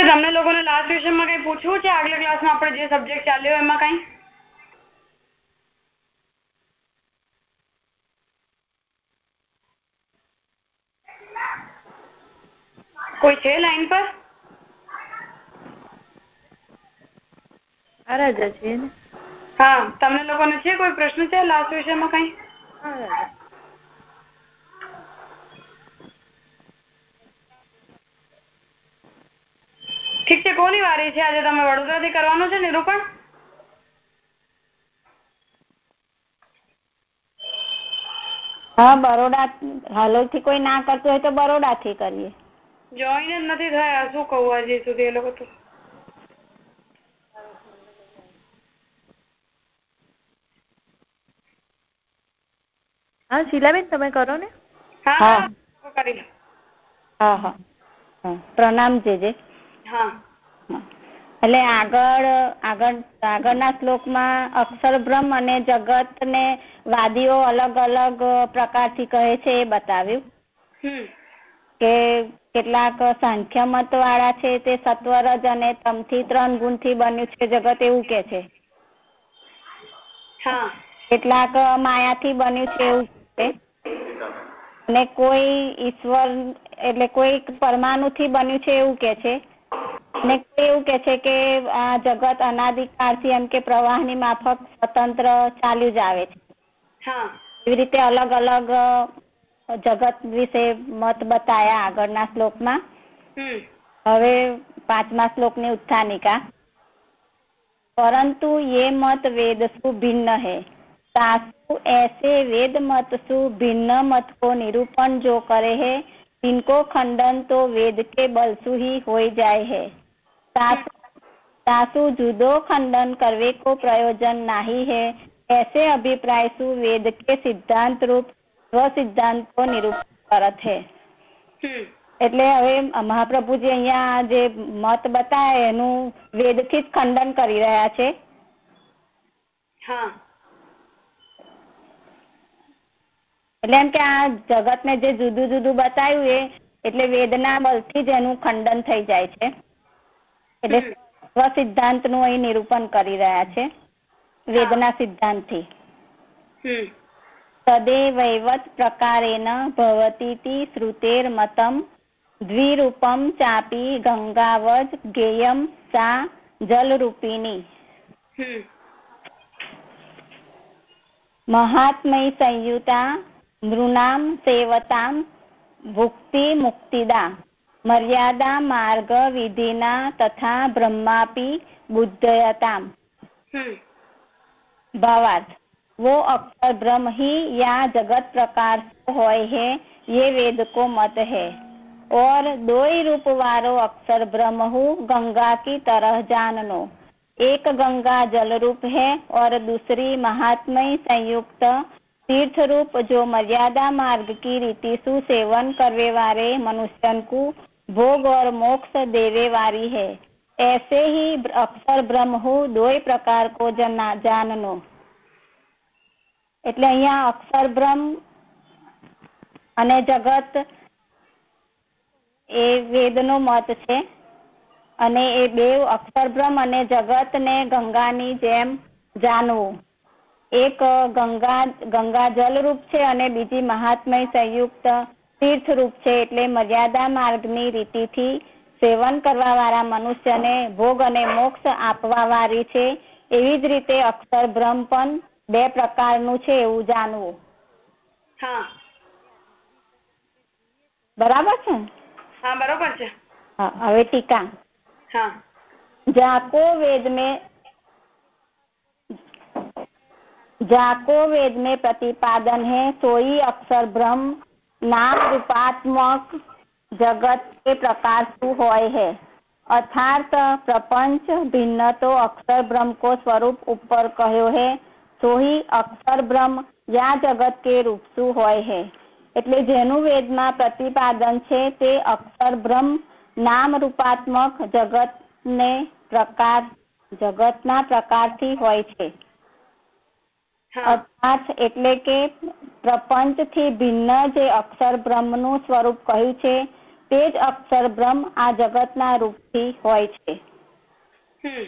તમને લોકોને લાસ્ટ ક્વેશ્ચનમાં કઈ પૂછવું છે આગલા ક્લાસમાં આપણે જે સબ્જેક્ટ ચાલ્યો એમાં કઈ કોઈ છે લાઈન પર રાજા છે ને હા તમને લોકોને છે કોઈ પ્રશ્ન છે લાસ્ટ વિષયમાં કઈ હા રાજા ઠીક છે કોની વારી છે? આજે તમે વડોદરાથી કરવાનું છે નિરૂપણ? હા બરોડા હાલોલથી કોઈ ના કરતું હોય તો બરોડા થી કરીએ. જોઈન જ નથી થયા. શું કહું હજી સુધી એ લોકો તો? હા શીલાબેન તમે કરો ને? હા હા. હા. કરી લો. હા હા હા. પ્રણામ જે જે. હા હા. એટલે આગળ આગળ આગળના શ્લોકમાં અક્ષર બ્રહ્મ અને જગત ને વાદીઓ અલગ અલગ પ્રકારથી કહે છે એ બતાવ્યું. કે કેટલાક સાંખ્ય મત વાળા છે તે સત્વરજ અને તમથી ત્રણ ગુણથી બન્યું છે જગત એવું કે છે. હા. કેટલાક માયાથી બન્યું છે એવું છે. અને કોઈ ઈશ્વર એટલે કોઈ પરમાણુ થી બન્યું છે એવું કે છે. નેક્સ્ટ એવું કે છે કે આ જગત અનાદિકાળથી એમ કે પ્રવાહની માફક સ્વતંત્ર ચાલ્યું જ આવે છે. એવી રીતે અલગ અલગ જગત વિશે મત બતાયા આગળના શ્લોકમાં. હવે પાંચમા શ્લોક શ્લોકની ઉત્થાનિકા. પરંતુ એ મત વેદ શું ભિન્ન હે. સાસુ એસે વેદ મત શું ભિન્ન મત કો નિરૂપણ જો કરે હે इनको खंडन तो वेद के बल सु ही हो जाए है सासु सासु जुदो खंडन करवे को प्रयोजन नहीं है ऐसे अभिप्राय सु वेद के सिद्धांत रूप स्व सिद्धांत को निरूपण करत है હમ એટલે હવે મહાપ્રભુજી અહીંયા જે મત બતાવે એનું વેદથી જ ખંડન કરી રહ્યા છે હા એટલે એમ કે આ જગત ને જે જુદું જુદું બતાવ્યું એ એટલે વેદના બલથી જ એનું ખંડન થઈ જાય છે. એટલે. સ્વ સિદ્ધાંતનું અહીં નિરૂપણ કરી રહ્યા છે વેદના સિદ્ધાંતથી હમ. તદેવૈવત પ્રકારેણ ભવતીતિ શ્રુતેર્મતમ દ્વિરૂપમ ચાપી ગંગાવજ ગેયમ સા જલરૂપિણી. મહાત્મય સંયુતા नृणाम सेवताम भुक्ति मुक्तिदा। मर्यादा मार्ग विधिना तथा ब्रह्मापि बुद्धयताम। हम्म। भावार्थ वो अक्षर ब्रह्म ही या जगत प्रकार होए है ये वेद को मत है। और दो ही रूप वारो अक्षर ब्रह्म हूँ गंगा की तरह जान एक गंगा जल रूप है और दूसरी महात्मय संयुक्त तीर्थ रूप जो मर्यादा मार्ग की रीति सु सेवन करवे वाले मनुष्यन को भोग और मोक्ष देवे वाली है ऐसे ही अक्षर બ્રહ્મ હું દોય પ્રકાર કો જના જાનનો એટલે અહીંયા અક્ષર બ્રહ્મ અને જગત એ વેદનો મત છે અને એ બે અક્ષર બ્રહ્મ અને જગત ને ગંગાની જેમ જાણવું એક ગંગા ગંગાજલ રૂપ છે અને બીજી મહાત્મય સંયુક્ત તીર્થ રૂપ છે એટલે મર્યાદા માર્ગની રીતિથી સેવન કરવા વાળા મનુષ્યને ભોગ અને મોક્ષ આપવા વાળી છે. એવી જ રીતે અક્ષર બ્રહ્મ પણ બે પ્રકારનું છે એવું જાણવું. હા. બરાબર છે? હા બરાબર છે. હવે ટીકા. હા. જાકો વેદ મેં जाको वेद में प्रतिपादन है सोई अक्षर ब्रह्म नाम रूपात्मक जगत के प्रकार सु होय है अर्थात प्रपंच भिन्न तो अक्षर ब्रह्म को स्वरूप ऊपर કહ્યો है સોહી અક્ષર બ્રહ્મ યા જગત કે રૂપ શું હોય है એટલે જેનું વેદમાં પ્રતિપાદન છે તે અક્ષર બ્રહ્મ નામ રૂપાત્મક જગત ને પ્રકાર જગતના પ્રકારથી હોય છે हाँ અર્થાત એટલે કે પ્રપંચ થી ભિન્ન જે અક્ષર બ્રહ્મનું સ્વરૂપ કહ્યું છે તે જ અક્ષર બ્રહ્મ આ જગતના રૂપથી હોય છે हम्म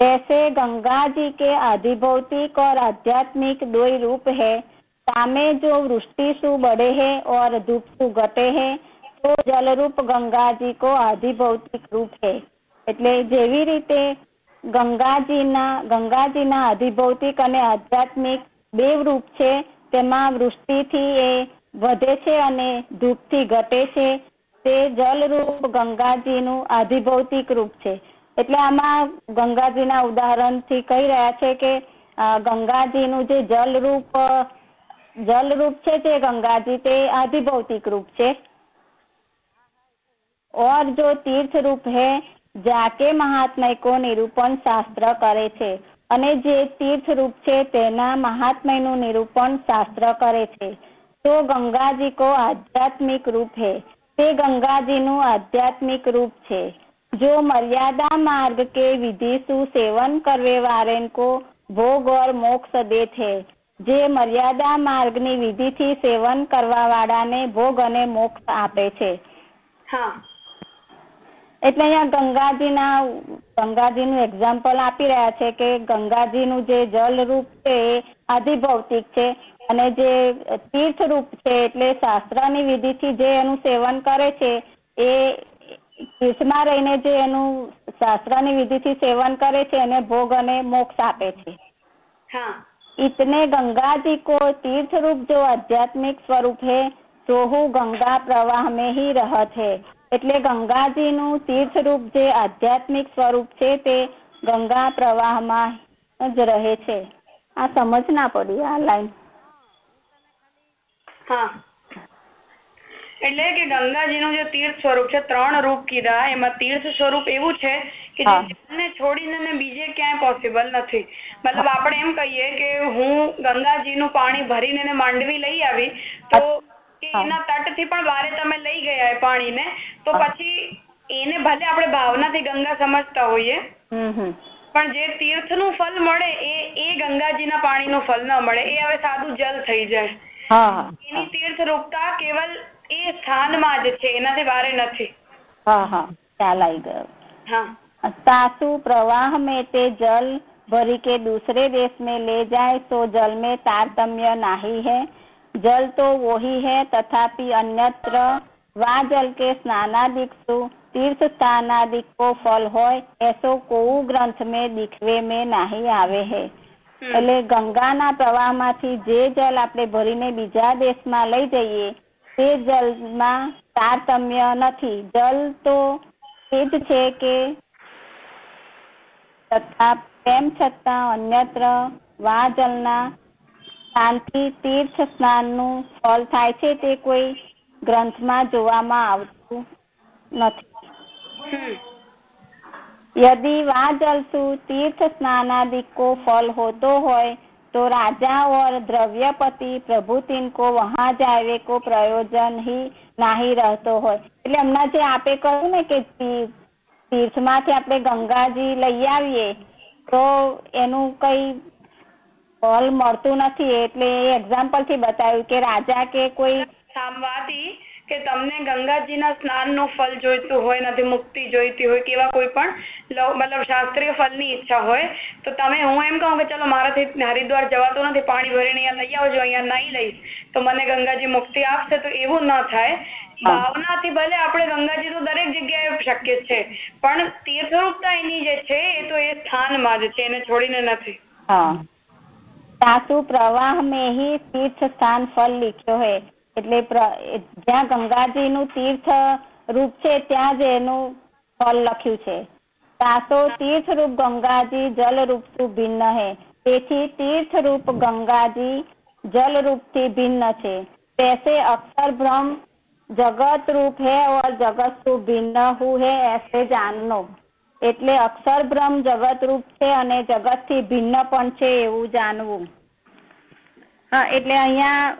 जैसे गंगा जी के आधिभौतिक और आध्यात्मिक दो ही रूप है सामे जो वृष्टि सु बढ़े है और धूप सु घटे है તો જલરૂપ ગંગાજી કો આધિભૌતિક રૂપ છે એટલે જેવી રીતે ગંગાજીના ગંગાજીના અધિભૌતિક અને આધ્યાત્મિક બે રૂપ છે. તેમાં વૃષ્ટિથી એ વધે છે અને ધૂપથી ઘટે છે. તે જલરૂપ ગંગાજીનું આધિભૌતિક રૂપ છે. એટલે આમાં ગંગાજીના ઉદાહરણથી કહી રહ્યા છે કે ગંગાજીનું જે જલરૂપ જલરૂપ છે તે ગંગાજી તે આધિભૌતિક રૂપ છે. ઓર જો તીર્થ રૂપ હૈ जाके महात्मय को નિરૂપણ શાસ્ત્ર કરે છે અને જે તીર્થ રૂપ છે તેના મહાત્મયનું નિરૂપણ શાસ્ત્ર કરે છે તો ગંગાજી કો આધ્યાત્મિક રૂપ है તે ગંગાજીનું આધ્યાત્મિક રૂપ છે जो मर्यादा मार्ग के विधि सु सेवन करवे वाले को भोग और मोक्ष दे છે જે મર્યાદા માર્ગની વિધિથી સેવન કરવા વાળાને ભોગ અને મોક્ષ આપે છે હા એટલે અહીંયા ગંગાજીના ગંગાજીનું એક્ઝામ્પલ આપી રહ્યા છે કે ગંગાજીનું જે જલરૂપ છે એ અધિભૌતિક છે અને જે તીર્થરૂપ છે એટલે શાસ્ત્રની વિધિથી જે એનું સેવન કરે છે એ તીર્થમાં રહીને જે એનું શાસ્ત્રની વિધિથી સેવન કરે છે એને ભોગ અને મોક્ષ આપે છે. ઇતને ગંગાજી કો તીર્થરૂપ જો આધ્યાત્મિક સ્વરૂપ હે તો હું ગંગા પ્રવાહ મે હી રહત હે. એટલે ગંગાજીનું તીર્થ રૂપ જે આધ્યાત્મિક સ્વરૂપ છે તે ગંગા પ્રવાહમાં જ રહે છે. આ સમજ ના પડી આ લાઈન. હા. એટલે કે ગંગાજીનું જે તીર્થ સ્વરૂપ છે ત્રણ રૂપ કીધા એમાં તીર્થ સ્વરૂપ એવું છે કે. જે છોડીને બીજે ક્યાંય પોસિબલ નથી. મતલબ આપણે એમ કહીએ કે હું ગંગાજીનું પાણી ભરીને માંડવી લઈ આવી તો કે એના તટથી પણ વારે તમે લઈ ગયા પાણી ને તો પછી એને ભલે આપણે ભાવના થી ગંગા સમજતા હોઈએ પણ જે તીર્થનું ફલ મળે એ એ ગંગાજી ના પાણી સ્થાનમાં જ છે એનાથી વારે નથી. હા ગયો. હા. સાસુ પ્રવાહ મેં તે જલ ભરી કે દૂસરે દેશ મેં લે જાય તો જલ મેં તારતમ્ય નહીં હૈ. जल तो वही है तथापि अन्यत्र वा जल के स्नानादिक्षु तीर्थ स्थानादिक को फल होय ऐसो कोऊ ગ્રંથ में દીખવે में નહીં આવે હે હમ. એટલે ગંગાના પ્રવાહમાંથી જે જલ આપણે ભરીને બીજા દેશમાં લઈ જઈએ તે જલમાં તારતમ્ય નથી જલ તો એ જ છે કે તથા તેમ છતાં અન્યત્ર વા જલના શાંતિ, તીર્થ સ્નાનનું ફળ થાય છે તે કોઈ ગ્રંથમાં જોવામાં આવતું નથી. યદિ વા જલસુ તીર્થ સ્નાનાદિકો ફલ હોતો હોય तो राजा और द्रव्यपति प्रभु तिनको वहां जावे को प्रयोजन ही નહીં રહેતો હોય. એટલે હમણાં જે આપે કહ્યું ને કે તીર્થ તીર્થમાંથી આપણે ગંગાજી લઈ આવીએ, તો એનું કઈ ફળ મળતું નથી એટલે એ એક્ઝામ્પલથી બતાવ્યું કે રાજા કે કોઈ ઈ કે તમને ગંગાજીના સ્નાનનું ફળ જોઈતું હોય નથી મુક્તિ જોઈતી હોય કેવા કોઈ પણ મતલબ શાસ્ત્રીય ફળની ઈચ્છા હોય તો તમે હું એમ કહું કે ચલો મારાથી હરિદ્વાર જવાતું નથી પાણી ભરીને અહીંયા લઈ આવજો અહીંયા નહીં લઈશ તો મને ગંગાજી મુક્તિ આપશે તો એવું ન થાય. ભાવનાથી ભલે આપણે ગંગાજી તો દરેક જગ્યાએ શક્ય છે પણ તીર્થરૂપતા એની જે છે એ તો એ સ્થાનમાં જ છે એને છોડીને નથી. હા. સાસુ પ્રવાહ મેં હિ તીર્થ સ્થાન ફલ લીખ્યો હે. એટલે જ્યાં ગંગાજીનું તીર્થ રૂપ છે, ત્યાં જ એનું ફલ લખ્યું છે. સાસો તીર્થ રૂપ ગંગાજી, જલ રૂપથી ભિન્ન હે. તેથી તીર્થ રૂપ ગંગાજી, જલ રૂપથી ભિન્ન છે. वैसे અક્ષર ભ્રમ જગત રૂપ है और जगत तो भिन्न हु है ऐसे जान એટલે અક્ષર બ્રહ્મ જગત રૂપ છે અને જગતથી ભિન્ન પણ છે એવું જાણવું. હા, એટલે અહીંયા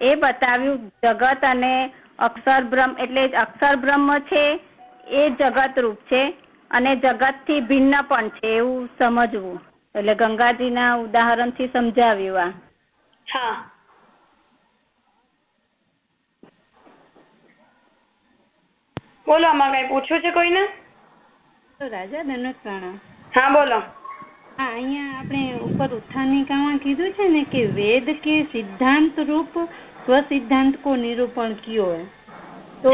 એ બતાવ્યું, જગત અને અક્ષર બ્રહ્મ, એટલે અક્ષર બ્રહ્મ છે એ જગત રૂપ છે અને જગતથી ભિન્ન પણ છે એવું સમજવું. એટલે ગંગાજીના ઉદાહરણથી સમજાવ્યું આ. હા. બોલો, આમાં કઈ પૂછવું છે કોઈને? રાજા દનક રાણા હા બોલો. હા અહીંયા આપણે ઉપર ઉત્થાનિકામાં કીધું છે ને કે વેદ કે સિદ્ધાંત રૂપ સ્વસિદ્ધાંત કો નિરૂપણ કયો તો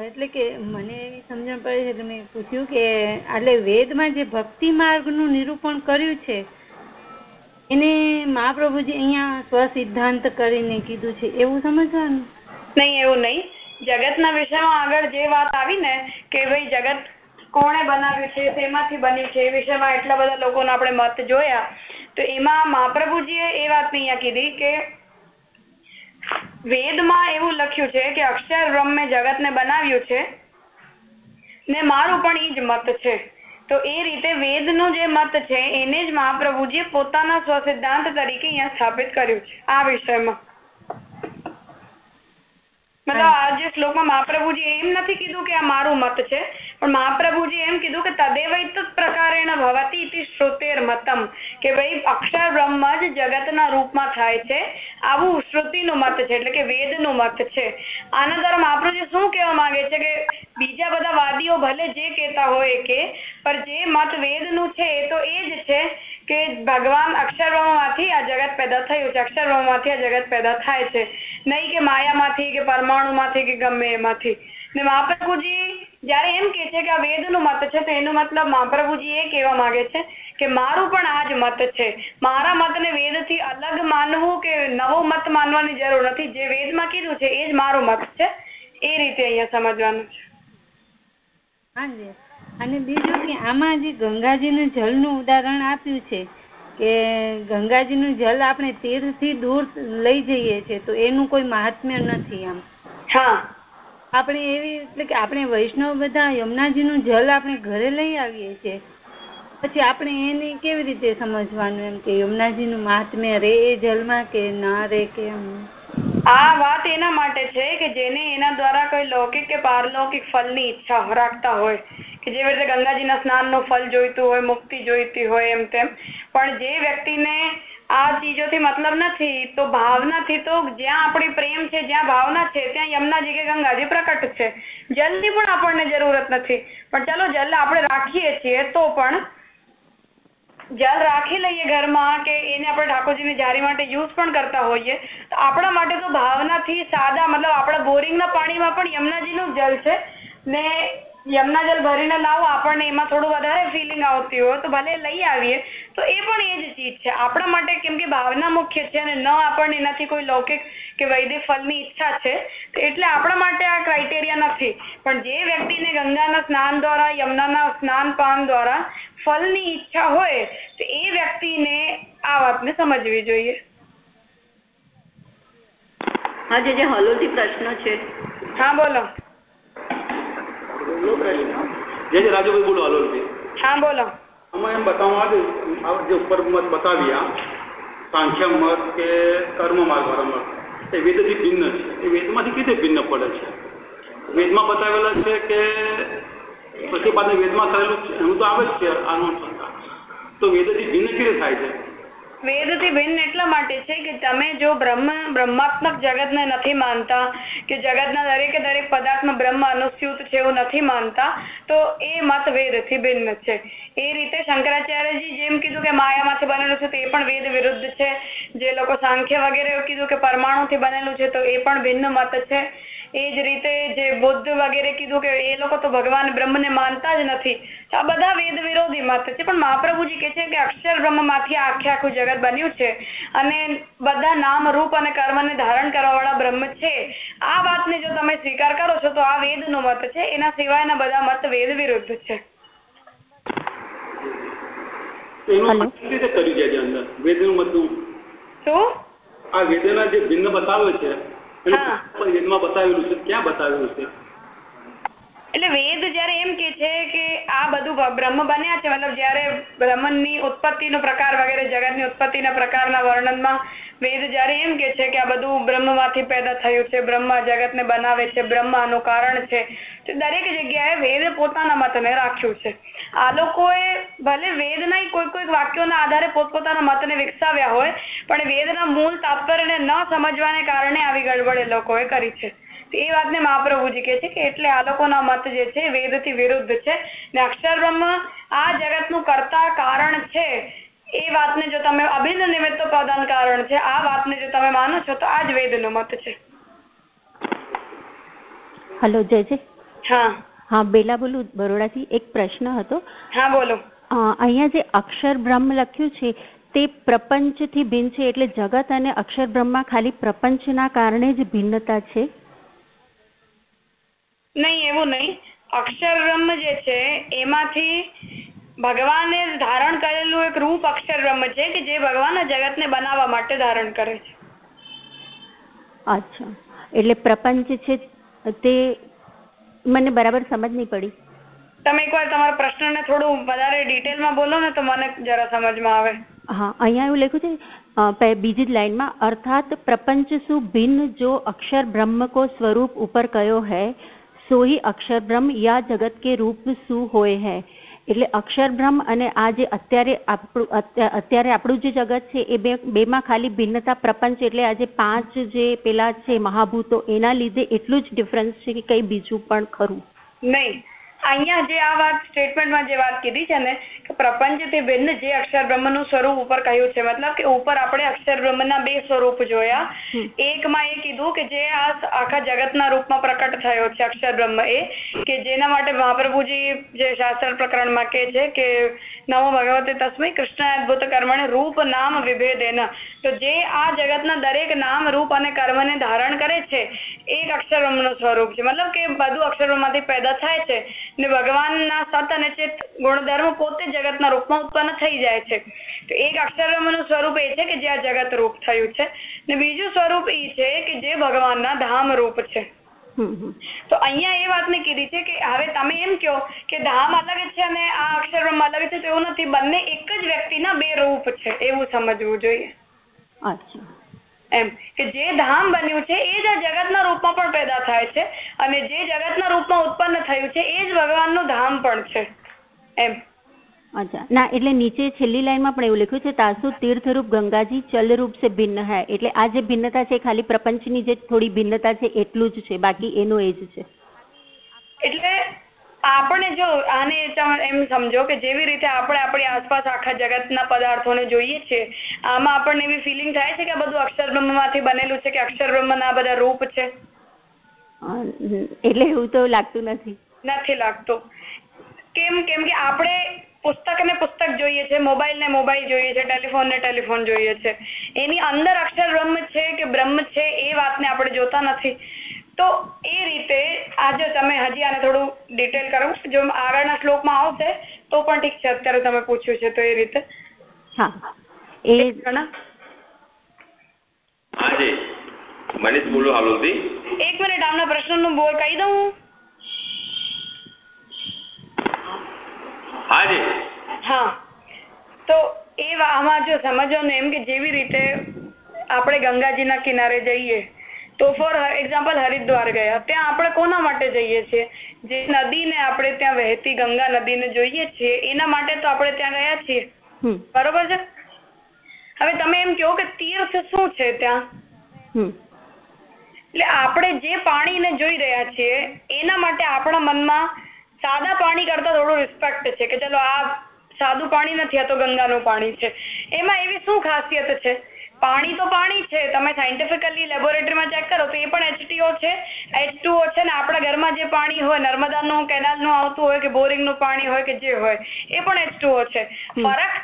એટલે કે મને એવી સમજણ પડે છે કે મેં પૂછ્યું કે એટલે વેદમાં જે ભક્તિ માર્ગનું નિરૂપણ કર્યું છે એને મહાપ્રભુજી અહીંયા સ્વસિદ્ધાંત કરીને કીધું છે એવું સમજવાનું? નહીં એવું નહીં. જગતના વિષયમાં આગળ જે વાત આવી ને કે ભાઈ જગત કોણે બનાવ્યું છે શેમાંથી બન્યું છે એ વિષયમાં એટલા બધા લોકોનો આપણે મત જોયા. તો એમાં મહાપ્રભુજીએ એ વાત અહીંયા કીધી કે વેદમાં એવું લખ્યું છે કે અક્ષર બ્રહ્મે જગતને બનાવ્યું છે ને મારું પણ એ જ મત છે. તો એ રીતે વેદનો જે મત છે એને જ મહાપ્રભુજીએ પોતાના સ્વસિદ્ધાંત તરીકે અહીંયા સ્થાપિત કર્યું છે આ વિષયમાં. મતલબ આ જે શ્લોકમાં મહાપ્રભુજી એમ નથી કીધું કે આ મારું મત છે મહાપ્રભુજી એમ કીધું કે તદેવૈત પ્રકારેણ ભવતી શ્રુતેર મતમ, કે ભાઈ અક્ષર બ્રહ્મ જ જગતના રૂપમાં થાય છે. આવું શ્રુતિનું મત છે, એટલે કે વેદનું મત છે. આના દ્વારા મહાપ્રભુજી શું કહેવા માંગે છે કે બીજા બધા વાદીઓ ભલે જે કહેતા હોય કે, પણ જે મત વેદનું છે એ તો એ જ છે કે ભગવાન અક્ષર બ્રહ્મમાંથી આ જગત પેદા થયું છે, અક્ષર બ્રહ્મમાંથી આ જગત પેદા થાય છે. નહીં કે માયામાંથી કે પરમાણુમાંથી કે ગમે એમાંથી. ને મહાપ્રભુજી જ્યારે એમ કે છે કે આ વેદનું મત છે તો એનો મતલબ મહાપ્રભુજી એ કહેવા માંગે છે કે મારું પણ આ જ મત છે. મારા મતને વેદથી અલગ માનવું કે નવો મત માનવાની જરૂર નથી. જે વેદમાં કીધું છે એ જ મારું મત છે. એ રીતે અહીંયા સમજવાનું છે. હાજી અને બીજું કે આમાં જે ગંગાજીનું જળનું ઉદાહરણ આપ્યું છે કે ગંગાજીનું જલ આપણે તીરથી દૂર લઈ જઈએ છીએ તો એનું કોઈ મહાત્મ્ય નથી આમ. હા. આપણે એવી, એટલે કે આપણે વૈષ્ણવ બધા યમુનાજીનું જલ આપણે ઘરે લઈ આવીએ છીએ. પછી આપણે એને કેવી રીતે સમજવાનું એમ કે યમુનાજીનું મહાત્મ્ય રે એ જલમાં કે ના રે કે એમ? આ વાત એના માટે છે કે જેને એના દ્વારા કોઈ લૌકિક કે પારલૌકિક ફળની ઈચ્છા રાખતા હોય, કે જેવી રીતે ગંગાજીના સ્નાનનું ફળ જોઈતું હોય, મુક્તિ જોઈતી હોય એમ તેમ. પણ જે વ્યક્તિને આ ચીજોથી મતલબ નથી. તો ભાવનાથી તો જ્યાં આપણી પ્રેમ છે, જ્યાં ભાવના છે, ત્યાં યમુનાજી કે ગંગાજી પ્રકટ છે. જલની પણ આપણને જરૂરત નથી. પણ ચાલો જલ આપણે રાખીએ છીએ તો પણ જલ રાખી લઈએ ઘરમાં કે એને આપણે ઠાકોરજીની જારી માટે યુઝ પણ કરતા હોઈએ. તો આપણા માટે તો ભાવનાથી સાદા, મતલબ આપણા બોરિંગના પાણીમાં પણ યમુનાજીનું જલ છે. ને યમુના જલ ભરીને લાવો, આપણને એમાં થોડું વધારે ફિલિંગ આવતી હોય તો ભલે લઈ આવીએ. તો એ પણ એ જ ચીજ છે. આપણા માટે કેમ કે ભાવના મુખ્ય છે અને ન આપણને એનાથી કોઈ લૌકિક કે વૈદિક ફળની ઈચ્છા છે તો એટલે આપણા માટે આ ક્રાઇટેરિયા નથી. પણ જે વ્યક્તિને ગંગાના સ્નાન દ્વારા યમુનાના સ્નાન પાન દ્વારા ફળની ઈચ્છા હોય તો એ વ્યક્તિને આ વાતને સમજવી જોઈએ. હા જે જે હલોથી પ્રશ્ન છે. હા બોલો. બોલો પ્રશ્ન? જે જે રાજુભાઈ બોલો હલોલથી હા બોલો. આમાં એમ બતાવવામાં આવ્યું આ જે ઉપર મત બતાવ્યા, સાંખ્ય મત કે કર્મ માર્ગ વાળા મત, એ વેદથી ભિન્ન છે. એ વેદમાંથી કેવી ભિન્ન પડે છે? વેદમાં બતાવેલા છે કે પ્રતિપાદન વેદમાં કરેલું છે. એનું તો આવે જ છે, આનું તો વેદથી ભિન્ન કેવી થાય છે? વેદથી ભિન્ન એટલા માટે છે કે તમે જો બ્રહ્મ, બ્રહ્માત્મક જગતને નથી માનતા, કે જગતના દરેકે દરેક પદાર્થમાં બ્રહ્મ અનુસ્યુત છે એવું નથી માનતા, તો એ મત વેદથી ભિન્ન છે. એ રીતે શંકરાચાર્યજી જેમ કીધું કે માયામાંથી બનેલું છે, તો એ પણ વેદ વિરુદ્ધ છે. જે લોકો સાંખ્ય વગેરે કીધું કે પરમાણુથી બનેલું છે, તો એ પણ ભિન્ન મત છે. એ જ રીતે જે બુદ્ધ વગેરે કીધું કે એ લોકો તો ભગવાન બ્રહ્મને માનતા જ નથી. આ બધા વેદ વિરોધી મત છે. પણ મહાપ્રભુજી કહે છે કે અક્ષર બ્રહ્મમાંથી આખે આખું જગત બન્યું છે અને બધા નામ રૂપ અને કર્મને ધારણ કરવા વાળા બ્રહ્મ છે. આ વાતને જો તમે સ્વીકાર કરો છો તો આ વેદનો મત છે. એના સિવાયના બધા મત વેદ વિરુદ્ધ છે. વેદનું મત શું? આ વેદના જે ભિન્ન બતાવે છે હા. બતાવેલું છે ક્યાં બતાવેલું છે એટલે વેદ જયારે એમ કે છે કે આ બધું બ્રહ્મ બન્યા છે, મતલબ જયારે બ્રહ્મની ઉત્પત્તિનો પ્રકાર વગેરે, જગતની ઉત્પત્તિના પ્રકારના વર્ણનમાં વેદ જયારે એમ કે છે કે આ બધું બ્રહ્મમાંથી પેદા થયું છે, બ્રહ્મ જગતને બનાવે છે, બ્રહ્મ આનું કારણ છે, તો દરેક જગ્યાએ વેદ પોતાના મતને રાખ્યું છે. આ લોકોએ ભલે વેદના કોઈ કોઈક વાક્યોના આધારે પોતપોતાના મતને વિકસાવ્યા હોય, પણ વેદના મૂળ તાત્પર્યને ન સમજવાને કારણે આવી ગડબડ એ લોકોએ કરી છે. એ વાતને મહાપ્રભુજી કહે છે કે એટલે આ લોકોના મત જે છે વેદથી વિરુદ્ધ છે. ને અક્ષર બ્રહ્મ આ જગતનું કરતા કારણ છે. એ વાતને જો તમે અભિન્ન નિમિત્ત પ્રદાન કારણ છે આ વાતને જો તમે માનો છો તો આ જ વેદનો મત છે. હલો જય જય હા. હા બેલા બોલું બરોડાથી એક પ્રશ્ન હતો. હા બોલો. અહીંયા જે અક્ષર બ્રહ્મ લખ્યું છે તે પ્રપંચથી ભિન્ન છે એટલે જગત અને અક્ષર બ્રહ્મમાં ખાલી પ્રપંચના કારણે જ ભિન્નતા છે. નહીં એવું નહીં. અક્ષર બ્રહ્મ જે છે એમાંથી ભગવાને ધારણ કરેલું એક રૂપ અક્ષર બ્રહ્મ છે કે જે ભગવાન જગતને બનાવવા માટે ધારણ કરે છે. અચ્છા. એટલે પ્રપંચ છે તે મને બરાબર સમજ નહીં પડી. તમે એકવાર તમારા પ્રશ્નને થોડું વધારે ડિટેલમાં બોલો ને તો મને જરા સમજમાં આવે. હા અહીંયા એવું લખ્યું છે બીજી જ લાઈનમાં અર્થાત પ્રપંચ સુ ભિન્ન જો અક્ષર બ્રહ્મ કો સ્વરૂપ ઉપર કયો હૈ સો ही અક્ષર બ્રહ્મ યા જગત કે રૂપ સુ હોય હે એટલે અક્ષર બ્રહ્મ અને આ જે અત્યારે આપણું અત્યારે આપણું જે જગત છે, એ બે, બેમાં ખાલી ભિન્નતા પ્રપંચ એટલે આજે પાંચ જે પેલા છે મહાભૂતો, એના લીધે એટલું જ ડિફરન્સ છે કે કઈ બીજું પણ ખરું. નહીં. અહીંયા જે આ વાત સ્ટેટમેન્ટમાં જે વાત કીધી છે ને કે પ્રપંચથી ભિન્ન જે અક્ષર બ્રહ્મનું સ્વરૂપ ઉપર કહ્યું છે. મતલબ કે ઉપર આપણે અક્ષર બ્રહ્મના બે સ્વરૂપ જોયા. એકમાં એ કીધું કે જે આ આખા જગતના રૂપમાં પ્રકટ થયો છે અક્ષર બ્રહ્મ એ કે જેના માટે મહાપ્રભુજી જે શાસ્ત્ર પ્રકરણમાં કહે છે કે નમો ભગવતે તસ્મૈ કૃષ્ણ અદ્ભુત કર્મણે રૂપ નામ વિભેદેન. તો જે આ જગતના દરેક નામ રૂપ અને કર્મને ધારણ કરે છે એક અક્ષર બ્રહ્મનું સ્વરૂપ છે. મતલબ કે બધું અક્ષર બ્રહ્મમાંથી પેદા થાય છે. ને ભગવાનના સત અને ચેત ગુણધર્મ પોતે જગતના રૂપમાં ઉત્પન્ન થઈ જાય છે. તો એક અક્ષર સ્વરૂપ એ છે કે જે આ જગત રૂપ થયું છે. ને બીજું સ્વરૂપ એ છે કે જે ભગવાનના ધામ રૂપ છે. તો અહીંયા એ વાત ને કીધી છે કે હવે તમે એમ કહો કે ધામ અલગ છે અને આ અક્ષર અલગ છે તો એવું નથી. બંને એક જ વ્યક્તિના બે રૂપ છે એવું સમજવું જોઈએ. અચ્છા. એમ કે જે ધામ બન્યું છે એ જ આ જગતના રૂપમાં પણ પેદા થાય છે અને જે જગતના રૂપમાં ઉત્પન્ન થયું છે એ જ ભગવાનનું ધામ પણ છે. એમ. અચ્છા. ના એટલે નીચે છેલ્લી લાઈનમાં પણ એવું લખ્યું છે તાસુ તીર્થરૂપ ગંગાજી ચલરૂપ સે ભિન્ન હૈ. એટલે આ જે ભિન્નતા છે ખાલી પ્રપંચની જે થોડી ભિન્નતા છે એટલું જ છે. બાકી એનું એ જ છે. એટલે આપણે જો આને એમ સમજો કે જેવી રીતે આપણે આપણી આસપાસ આખા જગતના પદાર્થોને જોઈએ છીએ આમાં આપણને એવી ફિલિંગ થાય છે કે આ બધું અક્ષર બ્રહ્મમાંથી બનેલું છે કે અક્ષર બ્રહ્મના બધા રૂપ છે? એટલે એવું તો લાગતું નથી. નથી લાગતું. કેમ કેમ કે આપણે પુસ્તક ને પુસ્તક જોઈએ છે મોબાઈલ ને મોબાઈલ જોઈએ છે ટેલિફોન ને ટેલિફોન જોઈએ છે. એની અંદર અક્ષર બ્રહ્મ છે કે બ્રહ્મ છે એ વાતને આપણે જોતા નથી. તો એ રીતે આજે તમે હજી આને થોડું ડિટેલ કરો. જો આગળના શ્લોકમાં આવશે તો પણ ઠીક છે અત્યારે તમે પૂછ્યું છે તો એ રીતે. હા. એ હાજી મનીષ બોલું હાલોલથી એક મિનિટ આમના પ્રશ્નનું બોલ કહી દઉં. હું? હાજી હા. તો એ આમાં જો સમજો ને એમ કે જેવી રીતે આપણે ગંગાજીના કિનારે જઈએ તો ફોર એક્ઝામ્પલ હરિદ્વાર ગયા. ત્યાં આપણે કોના માટે જઈએ છીએ? જે નદીને આપણે ત્યાં વહેતી ગંગા નદીને જોઈએ છીએ એના માટે તો આપણે ત્યાં ગયા છીએ. બરોબર છે? હવે તમે એમ કહો કે તીર્થ શું છે ત્યાં? એટલે આપણે જે પાણીને જોઈ રહ્યા છીએ એના માટે આપણા મનમાં સાદા પાણી કરતા થોડું રિસ્પેક્ટ છે કે ચલો આ સાદું પાણી નથી આ તો ગંગાનું પાણી છે. એમાં એવી શું ખાસિયત છે? પાણી તો પાણી છે. તમે સાયન્ટિફિકલી લેબોરેટરીમાં ચેક કરો તો એ પણ એચટીઓ છે. એચ છે ને આપણા ઘરમાં જે પાણી હોય નર્મદાનું કેનાલનું આવતું હોય કે બોરિંગનું પાણી હોય કે જે હોય એ પણ એચ છે. ફરક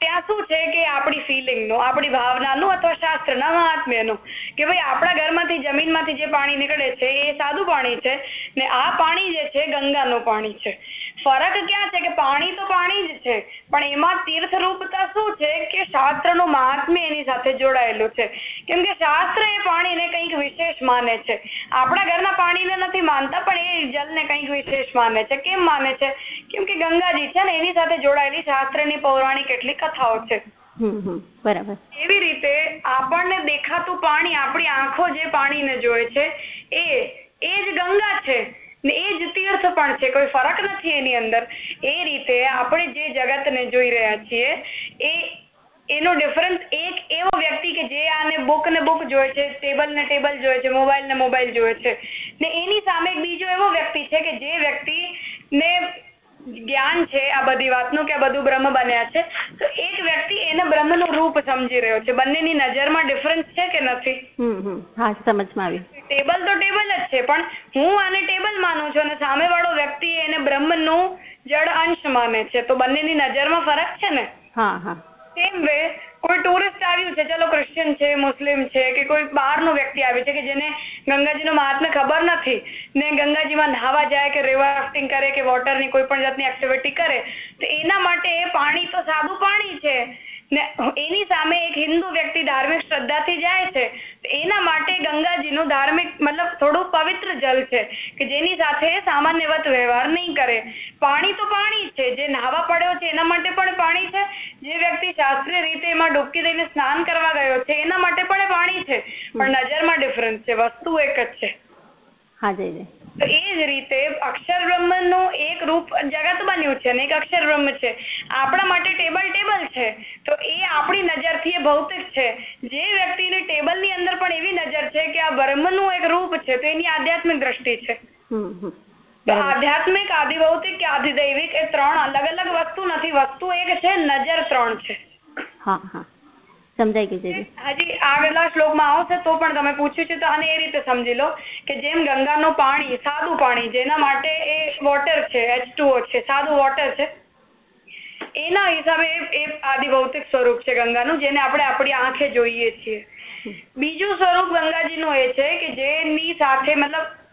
ત્યાં શું છે કે આપણી ફિલિંગનું આપણી ભાવનાનું અથવા શાસ્ત્રના મહાત્મ્યનું કે ભાઈ આપણા ઘરમાંથી જમીનમાંથી જે પાણી નીકળે છે એ સાદું પાણી છે ને આ પાણી જે છે ગંગાનું પાણી છે. ફરક ક્યાં છે કે પાણી તો પાણી જ છે પણ એમાં તીર્થરૂપતા શું છે કે શાસ્ત્રનું મહાત્મ્ય એની સાથે જોડાયેલું છે. કેમ કે શાસ્ત્ર એ પાણીને કંઈક વિશેષ માને છે. આપણા ઘરના પાણીને નથી માનતા પણ એ જલને કંઈક વિશેષ માને છે. કેમ માને છે? કેમ કે ગંગાજી છે ને એની સાથે જોડાયેલી શાસ્ત્રની પૌરાણિક કેટલી કથાઓ છે. બરાબર. એવી રીતે આપણને દેખાતું પાણી આપણી આંખો જે પાણીને જોવે છે એ એ જ ગંગા છે. ને એ જ તીર્થ પણ છે, કોઈ ફરક નથી એની અંદર. એ રીતે આપણે જે જગતને જોઈ રહ્યા છીએ, એ, એનો ડિફરન્સ એક એવો વ્યક્તિ કે જે આને બુક ને બુક જોયે છે ટેબલ ને ટેબલ જોયે છે મોબાઈલ ને મોબાઈલ જોયે છે. ને એની સામે બીજો એવો વ્યક્તિ છે કે જે વ્યક્તિ ને જ્ઞાન છે આ બધી વાતનું કે બધું બ્રહ્મ બન્યા છે. તો એક વ્યક્તિ એને બ્રહ્મનું રૂપ સમજી રહ્યો છે. બંનેની નજરમાં ડિફરન્સ છે કે નથી? હા સમજમાં આવ્યું ટેબલ તો ટેબલ જ છે પણ હું આને ટેબલ માનું છું અને સામે વાળો વ્યક્તિ એને બ્રહ્મનું જડ અંશ માને છે. તો બંનેની નજરમાં ફરક છે ને? હા હા. સેમ વે કોઈ ટુરિસ્ટ આવ્યું છે, ચલો ક્રિશ્ચિયન છે મુસ્લિમ છે, કે કોઈ બહારનો વ્યક્તિ આવ્યો છે, કે જેને ગંગાજીનું મહાત્મ્ય ખબર નથી, ને ગંગાજીમાં નાહવા જાય, કે રિવરાફ્ટિંગ કરે, કે વોટરની કોઈ પણ જાતની એક્ટિવિટી કરે, તો એના માટે પાણી તો સાદું પાણી છે. એની સામે એક હિન્દુ વ્યક્તિ ધાર્મિક શ્રદ્ધાથી જાય છે એના માટે ગંગાજીનું ધાર્મિક મતલબ થોડું પવિત્ર જલ છે, કે જેની સાથે સામાન્યવત વ્યવહાર નહીં કરે. પાણી તો પાણી છે, જે નહાવા પડ્યો છે એના માટે પણ પાણી છે, જે વ્યક્તિ શાસ્ત્રીય રીતે એમાં ડૂબકી દઈને સ્નાન કરવા ગયો છે એના માટે પણ પાણી છે, પણ નજરમાં ડિફરન્સ છે, વસ્તુ એક જ છે. હા જય. તો એ જ રીતે અક્ષર બ્રહ્મનું એક રૂપ જગત બન્યું છે અને એક અક્ષર બ્રહ્મ છે. આપણા માટે ટેબલ ટેબલ છે. તો એ આપણી નજરથી એ ભૌતિક છે. જે વ્યક્તિની ટેબલની અંદર પણ એવી નજર છે કે આ બ્રહ્મનું એક રૂપ છે તો એની આધ્યાત્મિક દ્રષ્ટિ છે. આધ્યાત્મિક આધિભૌતિક કે આધિદૈવિક એ ત્રણ અલગ અલગ વસ્તુ નથી. વસ્તુ એક છે નજર ત્રણ છે. હા હા. સમજાઈ ગયું છે હજી આગળના શ્લોકમાં આવશે તો પણ તમે પૂછ્યું છે તો આને એ રીતે સમજી લો કે જેમ ગંગાનું પાણી, સાદું પાણી, જેના માટે એ વોટર છે H2O છે, સાદું વોટર છે, એના હિસાબે એ- એ આદિભૌતિક સ્વરૂપ છે ગંગાનું, જેને આપણે આપણી આંખે જોઈએ છીએ. બીજું સ્વરૂપ ગંગાજીનું એ છે કે જેની સાથે મતલબ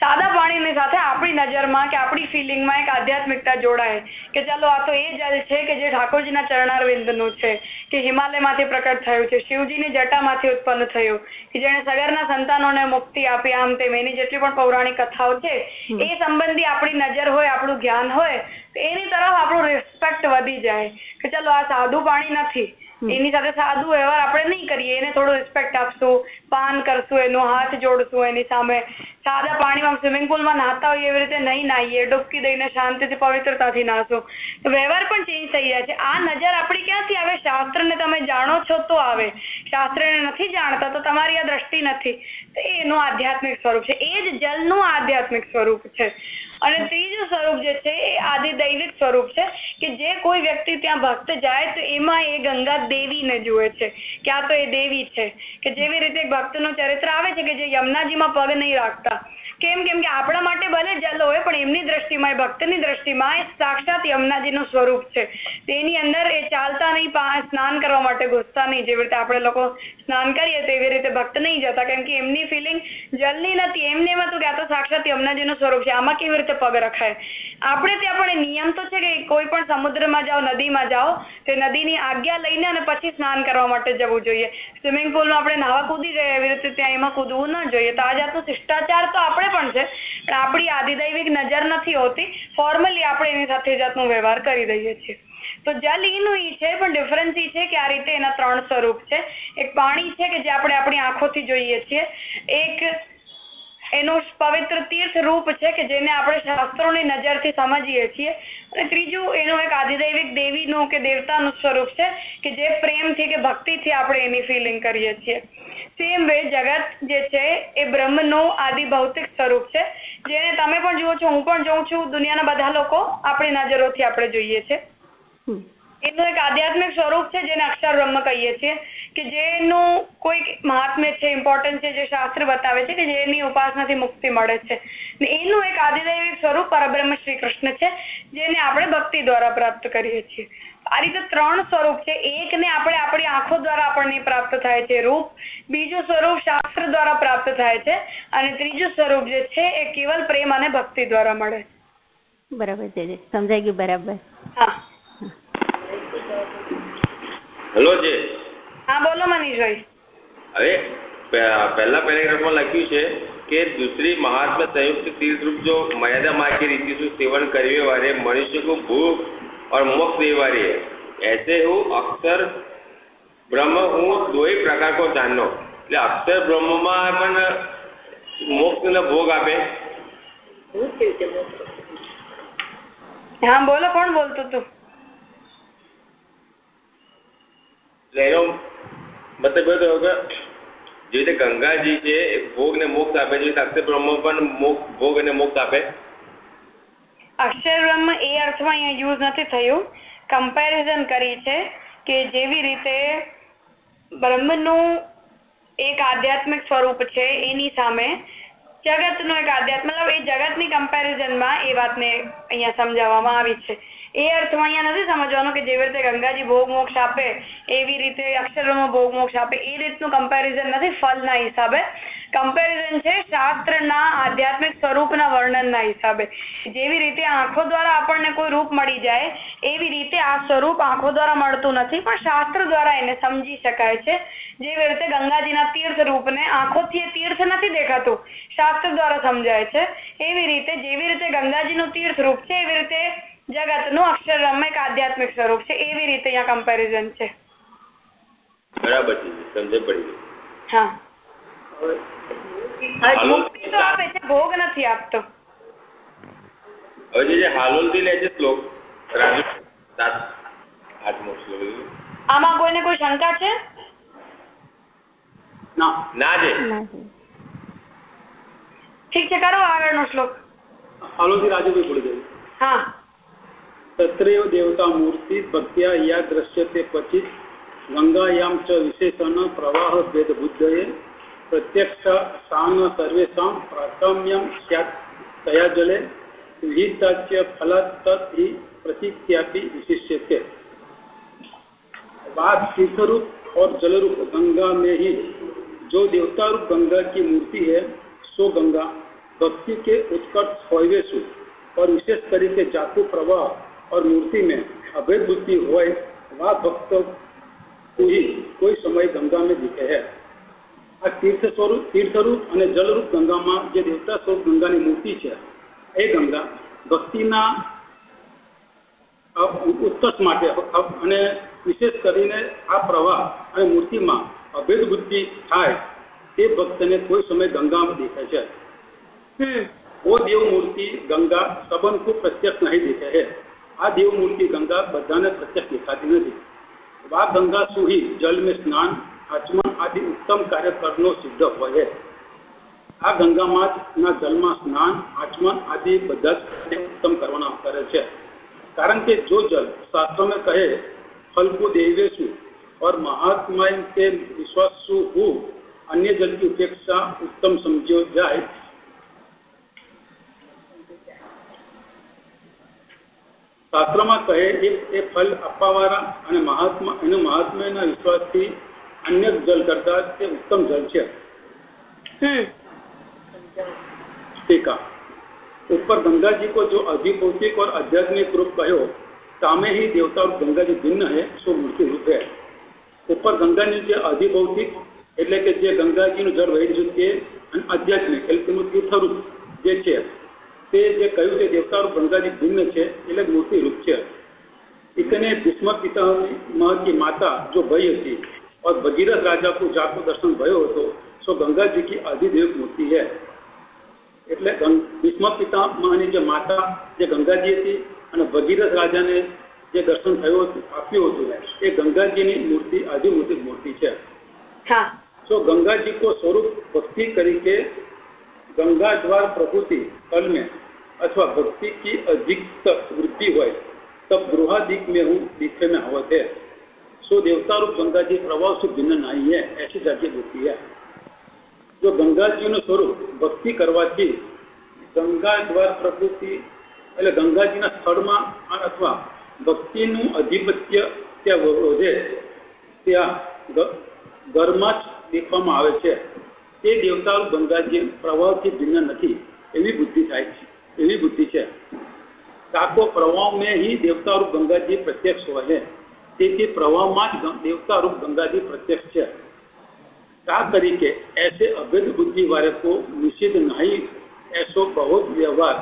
સાદા પાણીની સાથે આપણી નજરમાં કે આપણી ફિલિંગમાં એક આધ્યાત્મિકતા જોડાય. કે ચાલો આ તો એ જલ છે કે જે ઠાકોરજીના ચરણારવિંદનું છે કે હિમાલયમાંથી પ્રકટ થયું છે શિવજીની જટામાંથી ઉત્પન્ન થયું કે જેણે સગરના સંતાનોને મુક્તિ આપી આમ તેમ એની જેટલી પણ પૌરાણિક કથાઓ છે એ સંબંધી આપણી નજર હોય આપણું જ્ઞાન હોય તો એની તરફ આપણું રિસ્પેક્ટ વધી જાય. કે ચાલો આ સાદું પાણી નથી એની સાથે સાદું વ્યવહાર આપણે નહીં કરીએ. એને થોડું રિસ્પેક્ટ આપશું, પાન કરશું, એનો હાથ જોડશું, એની સામે સાદા પાણીમાં સ્વિમિંગ પુલમાં નાહતા હોય એવી રીતે નહીં નાહીએ. ડૂબકી દઈને શાંતિથી પવિત્રતાથી નાહશું. વ્યવહાર પણ ચેન્જ થઈ જાય છે. આ નજર આપણી ક્યાંથી આવે? શાસ્ત્રને તમે જાણો છો તો આવે. શાસ્ત્રને નથી જાણતા તો તમારી આ દ્રષ્ટિ નથી. તો એનું આધ્યાત્મિક સ્વરૂપ છે. એ જ જલનું આધ્યાત્મિક સ્વરૂપ છે. અને ત્રીજું સ્વરૂપ જે છે એ આદિદૈવિક સ્વરૂપ છે કે જે કોઈ વ્યક્તિ ત્યાં ભક્ત જાય તો એમાં એ ગંગા દેવીને જુએ છે. કે આ તો એ દેવી છે કે જેવી રીતે ભક્તનું ચરિત્ર આવે છે કે જે યમુનાજીમાં પગ નહીં રાખતા. કેમ કેમ કે આપણા માટે ભલે જલ હોય, પણ એમની દ્રષ્ટિમાં, એ ભક્તની દ્રષ્ટિમાં એ સાક્ષાત યમુનાજીનું સ્વરૂપ છે. તેની અંદર એ ચાલતા નહીં સ્નાન કરવા માટે ઘૂસતા નહીં. જેવી રીતે આપણે લોકો સ્નાન કરીએ તેવી રીતે ભક્ત નહીં જતા. કેમ કે એમની ફિલિંગ જલની નથી. એમને એમ હતું કે આ તો સાક્ષાત યમુનાજીનું સ્વરૂપ છે. આમાં કેવી રીતે પગ રખાય? આપણે ત્યાં પણ નિયમ તો છે કે કોઈ પણ સમુદ્રમાં જાઓ, નદીમાં જાઓ, તે નદીની આજ્ઞા લઈને અને પછી સ્નાન કરવા માટે જવું જોઈએ. સ્વિમિંગ પુલમાં આપણે નાવા કૂદી જઈએ એવી રીતે ત્યાં એમાં કૂદવું ન જોઈએ. તો આ જાતનો શિષ્ટાચાર તો આપણે પણ છે, પણ આપણી આદિદૈવિક નજર નથી હોતી. ફોર્મલી આપણે એની સાથે જાતનો વ્યવહાર કરી દઈએ છીએ. તો જલ ઈનું ઈ છે, પણ ડિફરન્સ ઈ છે કે આ રીતે એના ત્રણ સ્વરૂપ છે. એક પાણી છે કે જે આપણે આપણી આંખોથી જોઈએ છીએ. એક એનું પવિત્ર તીર્થ રૂપ છે કે જેને આપણે શાસ્ત્રોની નજરથી સમજીએ છીએ. અને ત્રીજું, એનું એક આધિદૈવિક દેવીનું કે દેવતાનું સ્વરૂપ છે કે જે પ્રેમથી કે ભક્તિથી આપણે એની ફિલિંગ કરીએ છીએ. સેમ વે જગત જે છે એ બ્રહ્મનું આદિ ભૌતિક સ્વરૂપ છે. જેને તમે પણ જુઓ છો, હું પણ જોઉં છું, દુનિયાના બધા લોકો આપણી નજરોથી આપણે જોઈએ છે. હમ. એનું એક આધ્યાત્મિક સ્વરૂપ છે જેને અક્ષર બ્રહ્મ કહીએ છીએ કે જેનું કોઈક મહાત્મ્ય છે ઇમ્પોર્ટન્સ છે જે શાસ્ત્ર બતાવે છે કે જેની ઉપાસનાથી મુક્તિ મળે છે. ને એનું એક આદિદૈવિક સ્વરૂપ પરબ્રહ્મ શ્રી કૃષ્ણ છે જેને આપણે ભક્તિ દ્વારા પ્રાપ્ત કરીએ છીએ. આ રીતે ત્રણ સ્વરૂપ છે. એકને આપણે આપણી આંખો દ્વારા આપણને પ્રાપ્ત થાય છે રૂપ. બીજું સ્વરૂપ શાસ્ત્ર દ્વારા પ્રાપ્ત થાય છે અને ત્રીજું સ્વરૂપ જે છે એ કેવલ પ્રેમ અને ભક્તિ દ્વારા મળે બરાબર છે સમજાઈ ગયું બરાબર. હા. હેલો જે હા બોલો મનીષભાઈ હવે પે- પહેલા પેરેગ્રાફમાં લખ્યું છે कि दूसरी महात्मा संयुक्त तीर्थ रूप जो मर्यादा मार्ग की रीति से सेवन करने वाले मनुष्य को भूख और मोक्ष देने वाली है ऐसे हूँ अक्षर બ્રહ્મ હું દો પ્રકાર કો જાણનો એટલે અક્ષર બ્રહ્મમાં પણ મોક્ષ ને ભોગ આપે હા બોલો કોણ બોલતું હતું એનો મતલબ થયો કે જે રીતે ગંગાજી છે, એ ભોગ ને મોક્ષ આપે છે શાસ્ત્ર બ્રહ્મ પણ ભોગ અને મોક્ષ આપે. અક્ષર એ અર્થમાં અહીંયા યુઝ નથી થયું. કમ્પેરિઝન કરી છે કે જેવી રીતે બ્રહ્મનું એક આધ્યાત્મિક સ્વરૂપ છે, એની સામે જગતનું એક આધ્યાત્મ, મતલબ એ જગતની કમ્પેરિઝનમાં એ વાતને અહીંયા સમજાવવામાં આવી છે. એ અર્થમાં અહીંયા નથી સમજવાનું કે જેવી રીતે ગંગાજી ભોગ મોક્ષ આપે, એવી રીતે અક્ષરમાં ભોગ મોક્ષ આપે, એ રીતનું કમ્પેરિઝન નથી ફલના હિસાબે. કમ્પેરિઝન છે શાસ્ત્રના આધ્યાત્મિક સ્વરૂપના વર્ણનના હિસાબે. જેવી રીતે આંખો દ્વારા આપણને કોઈ રૂપ મળી જાય, એવી રીતે આ સ્વરૂપ આંખો દ્વારા મળતું નથી, પણ શાસ્ત્ર દ્વારા એને સમજી શકાય છે. જેવી રીતે ગંગાજીના તીર્થ રૂપને આંખોથી તીર્થ નથી દેખાતું, શાસ્ત્ર દ્વારા સમજાય છે. એવી રીતે, જેવી રીતે ગંગાજીનું તીર્થ રૂપ છે, એવી રીતે જગતનું અક્ષરબ્રહ્મ એક આધ્યાત્મિક સ્વરૂપ છે એવી રીતે અહીંયા કમ્પેરિઝન છે. બરાબર છે સમજે પડી ગઈ. હા. મુક્તિ તો આપે છે ભોગ નથી આપતો. હવે જે જે હાલોલથી લે છે શ્લોક રાજુ સાત આઠમો શ્લોક. આમાં કોઈને કોઈ શંકા છે? ના. ના છે. ઠીક છે કરો આગળનો શ્લોક. હાલોથી રાજુભાઈ બોલી જાય હા. तत्रेव देवता मूर्ति भक्तिया या दृश्यते क्वचित् गङ्गायां च विशेषण प्रवाहभेदबुद्धये प्रत्यक्षस्थान सर्वेषां सर्वेशा स्यात् सया जले विहिताच्य फलात् तत् हि प्रतीत्यापि बात वाद तीर्थरूप और जलरूप गंगा में ही जो देवता रूप गंगा की मूर्ति है, सो गंगा भक्ति के उत्कर्ष और विशेष तरीके जातु प्रवाह और मूर्ति में अभेद बुद्धि હોય વા ભક્ત કોઈ કોઈ સમય ગંગામાં દીખે હે આ તીર્થ સ્વરૂપ તીર્થરૂપ અને જલરૂપ ગંગામાં જે દેવતા સ્વરૂપ ગંગાની મૂર્તિ છે એ ગંગા ભક્તિના અ, ઉત્કર્ષ માટે અ- અને વિશેષ કરીને આ પ્રવાહ અને મૂર્તિમાં અભેદ બુદ્ધિ થાય તે ભક્તને કોઈ સમય ગંગામાં દેખાય છે હમ वो देव मूर्ति गंगा सबन को प्रत्यक्ष नहीं दिखे है आ देव मूर्ति गंगा बधाने प्रत्यक्ष दिखाती नहीं वा गंगा सुही जल में स्नान आचमन आदि उत्तम कार्य करनो सिद्ध હોય છે આ ગંગામાં જ ના જલમાં સ્નાન આચમન આદि બધા જ કાર્ય ઉત્તમ કરવાના કરે છે કારણ કે જો जल शास्त्र में कहे फल को देवेशु और महात्मा के विश्वासु हो अन्य जल की उपेक्षा उत्तम समझो जाए શાસ્ત્રમાં કહે એ એ ફલ આપવાવાળા અને મહાત્મા અને મહાત્માના વિશ્વાસથી અન્ય જલ કરતા તે ઉત્તમ જલ છે हम्म टीका ऊपर गंगा जी को जो अधिभौतिक और आध्यात्मिक रूप कहो सामे ही देवता और गंगा जी भिन्न है सो मूर्ति रूप है ઉપર ગંગાની જે અધિભૌતિક એટલે કે જે ગંગાજીનું જળ વહી રહ્યું છે અને આધ્યાત્મિક એટલે તેનું તીર્થરૂપ જે છે તે જે કહ્યું છે દેવતારૂપ ગંગાજી ભિન્ન છે એટલે મૂર્તિ રૂપ છે इतने भीष्म पितामह की माता जो भई थी और भगीरथ राजा को जाको दर्शन भयो હતો सो गंगा जी की अधिदेव मूर्ति है એટલે ગંગ- ભીષ્મ પિતામહની જે માતા જે ગંગાજી હતી અને ભગીરથ રાજાને જે દર્શન થયું હતું આપ્યું હતું એ ગંગાજીની મૂર્તિ આદિમૂર્તિ મૂર્તિ છે हाँ तो गंगा जी को स्वरूप भक्ति करके गंगा द्वार प्रभुति फल में अथवा भक्ति की अधिक वृद्धि हो तब गृहादिक में हूँ दिखे में आवत है सो देवता रूप गंगा जी प्रभाव से भिन्न नहीं है ऐसी जाति बुद्धि है जो गंगा जी નું સ્વરૂપ ભક્તિ કરવાથી ગંગા દ્વાર પ્રકૃતિ એટલે ગંગાજીના સ્થળમાં અથવા ભક્તિનું અધિપત્ય ત્યાં વધે ત્યાં ગ- ઘરમાં જ દેખવામાં આવે છે તે દેવતાઓ ગંગાજી પ્રવાહથી ભિન્ન નથી એવી બુદ્ધિ થાય છે એવી બુદ્ધિ છે કાકો પ્રવાહ में ही देवता रूप गंगा जी प्रत्यक्ष हुआ है તેથી પ્રવાહમાં જ ગં- દેવતા રૂપ ગંગાજી પ્રત્યક્ષ છે का तरीके ऐसे अवैध बुद्धि वाले को निषिद्ध नहीं ऐसो बहुत व्यवहार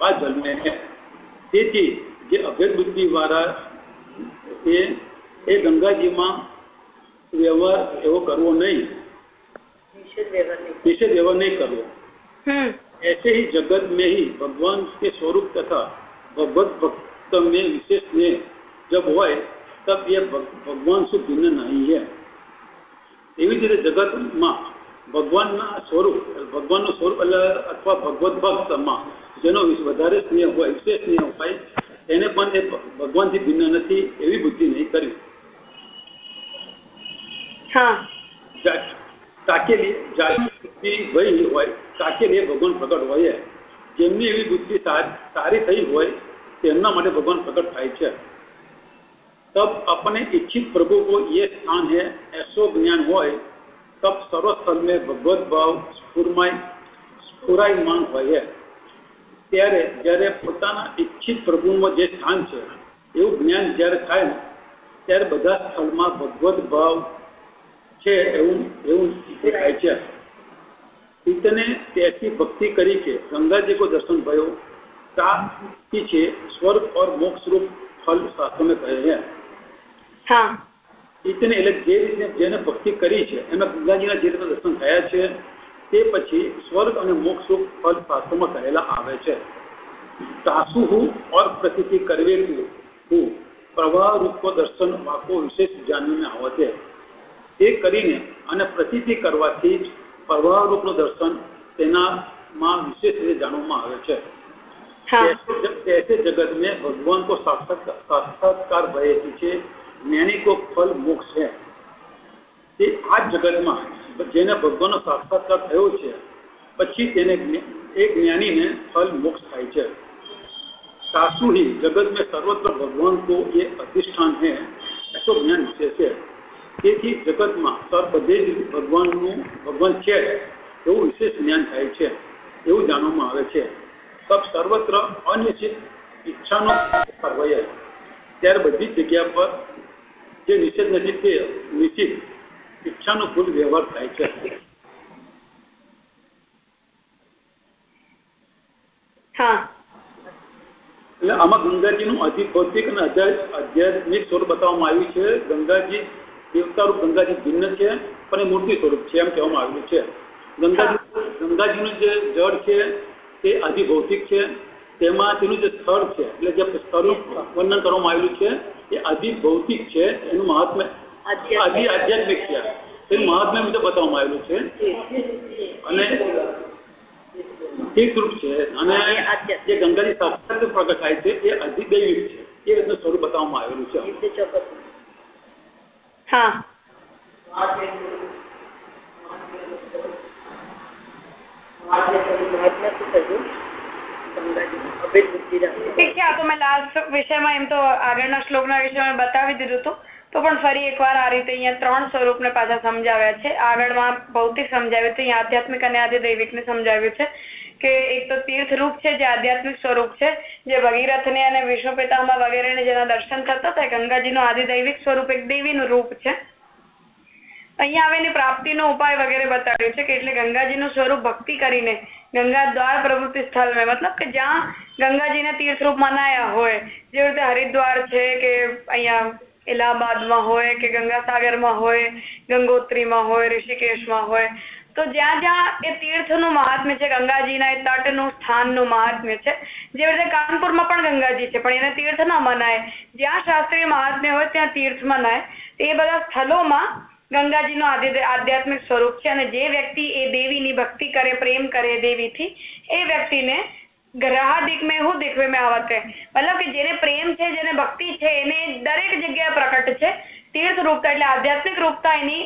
वा जल में है તેથી જે અભેદ બુદ્ધિ વાળા એ એ ગંગાજીમાં વ્યવહાર એવો કરવો નહીં નિષેધ વ્યવહાર નહીં નિષેધ વ્યવહાર નહીં કરવો हम्म ऐसे ही जगत में ही भगवान के स्वरूप तथा भगवत भक्त में विशेष में जब હોય तब ये भगवान से भिन्न नहीं है એવી જ રીતે જગતમાં ભગવાનના સ્વરૂપ ભગવાનનું સ્વરૂપ એટલે અથવા ભગવત ભક્તમાં જેનો વધારે સ્નેહ હોય વિશેષ સ્નેહ હોય એને પણ એ ભગવાનથી ભિન્ન નથી એવી બુદ્ધિ નહીં કરવી હા તાકેલી બુદ્ધિ વહી હોય તાકેલી ભગવાન પ્રકટ હોય જેમની એવી બુદ્ધિ સારી થઈ હોય તેમના માટે भगवान प्रकट થાય છે तब अपने इच्छित प्रभु को ये स्थान है ऐसो ज्ञान હોય तब सर्वस्थल में भगवत भाव स्फुरमाय સ્ફુરાયમાન હોય ત્યારે જ્યારે પોતાના ઈચ્છિત પ્રભુમાં જે સ્થાન છે એવું જ્ઞાન જ્યારે થાય ને ત્યારે બધા સ્થળમાં ભગવત ભાવ છે એવું એવું દેખાય છે इतने कैसी भक्ति करी के गंगा जी को दर्शन भयो का पीछे स्वर्ग और मोक्ष रूप फल शास्त्र में कहे हैं હા ઇતને એટલે જે રીતે જેને ભક્તિ કરી છે એમાં ગંગાજીના જે રીતે દર્શન થયા છે તે પછી સ્વર્ગ અને મોક્ષ રૂપ ફલ શાસ્ત્રોમાં કહેલા આવે છે સાસુ હું और પ્રતિતિ કરવે હું પ્રવાહ રૂપ દર્શન વાકો વિશેષ જાણીને આવતે તે કરીને અને પ્રતિતિ કરવાથી જ પ્રવાહ રૂપનું દર્શન તેનામાં વિશેષ રીતે જાણવામાં આવે છે હા ऐसे जगत में भगवान को साक्षात्कार साक्षात्कार भय पीछे જ્ઞાની કો ફલ મોક્ષ છે તે આ જગતમાં જેને ભગવાનનો સાક્ષાત્કાર થયો છે પછી તેને એ જ્ઞાનીને ફલ મોક્ષ થાય છે सासु ही जगत में सर्वत्र भगवान को ये अधिष्ठान है ऐसो જ્ઞાન વિશે છે તેથી જગતમાં બધે જ ભગવાનનું ભગવાન છે એવું વિશેષ જ્ઞાન થાય છે. એવું જાણવામાં આવે છે. સબ સર્વત્ર અનિશ્ચિત ઈચ્છાનો હોય ત્યારે બધી જગ્યા પર જે નિષેધ નથી તે નિશ્ચિત ઈચ્છાનો કુલ વ્યવહાર થાય છે. એટલે આમાં ગંગાજીનું અધિભૌતિક અને આધ્યાત્મિક સ્વરૂપ બતાવવામાં આવ્યું છે. ગંગાજી દેવતારૂપ ગંગાજી ભિન્ન છે પણ એ મૂર્તિ સ્વરૂપ છે એમ કહેવામાં આવ્યું છે. ગંગાજી ગંગાજીનું જે જળ છે તે અધિભૌતિક છે. તેમાં તેનું જે સ્થળ છે એટલે જે સ્થળનું વર્ણન કરવામાં આવેલું છે એ અધિભૌતિક છે. એનું મહાત્મ્ય આધિ આધ્યાત્મિક છે. તેનું મહાત્મ્ય મુજબ બતાવવામાં આવેલું છે. અને સ્વરૂપ છે. અને જે ગંગાજી સાક્ષાત પ્રગટ થાય છે એ અધિદૈવિક છે. એ રીતનું સ્વરૂપ બતાવવામાં આવેલું છે. લાસ્ટ વિષયમાં એમ તો આગળના શ્લોકના વિષયમાં બતાવી દીધું હતું. તો પણ ફરી એકવાર આ રીતે અહીંયા ત્રણ સ્વરૂપને પાછા સમજાવ્યા છે. આગળમાં ભૌતિક સમજાવ્યું છે આધ્યાત્મિક અને આદિદૈવિકને સમજાવ્યું છે. કે એક તો તીર્થ રૂપ છે, જે આધ્યાત્મિક સ્વરૂપ છે, જે ભગીરથને અને વિષ્ણુ પિતામાં વગેરેને જેના દર્શન થતા હતા ગંગાજીનું આદિદૈવિક સ્વરૂપ એક દેવીનું રૂપ છે. અહીંયા આવીને પ્રાપ્તિનો ઉપાય વગેરે બતાવ્યું છે કે એટલે ગંગાજીનું સ્વરૂપ ભક્તિ કરીને ગંગા દ્વાર પ્રવૃત્તિ સ્થળ મતલબ કે જ્યાં ગંગાજીને તીર્થરૂપ મનાયા હોય, જેવી રીતે હરિદ્વાર છે કે અહીંયા ઇલાહાબાદમાં હોય કે ગંગાસાગરમાં હોય, ગંગોત્રીમાં હોય, ઋષિકેશમાં હોય તો જ્યાં જ્યાં એ તીર્થનું મહાત્મ્ય છે, ગંગાજીના એ તટનું સ્થાનનું મહાત્મ્ય છે જેવી રીતે કાનપુરમાં પણ ગંગાજી છે, પણ એને તીર્થ ના મનાય, જ્યાં શાસ્ત્રીય મહાત્મ્ય હોય ત્યાં તીર્થ મનાય એ બધા સ્થળોમાં ગંગાજીનું આધ્યાત્મિક સ્વરૂપ છે અને જે વ્યક્તિ એ દેવીની ભક્તિ કરે, પ્રેમ કરે દેવીથી, એ વ્યક્તિને ગ્રહાદિક મેં હું દીખવે મેં આવતે મતલબ કે જેને પ્રેમ છે, જેને ભક્તિ છે, એને દરેક જગ્યાએ પ્રકટ છે તીર્થ રૂપતા એટલે આધ્યાત્મિક રૂપતા એની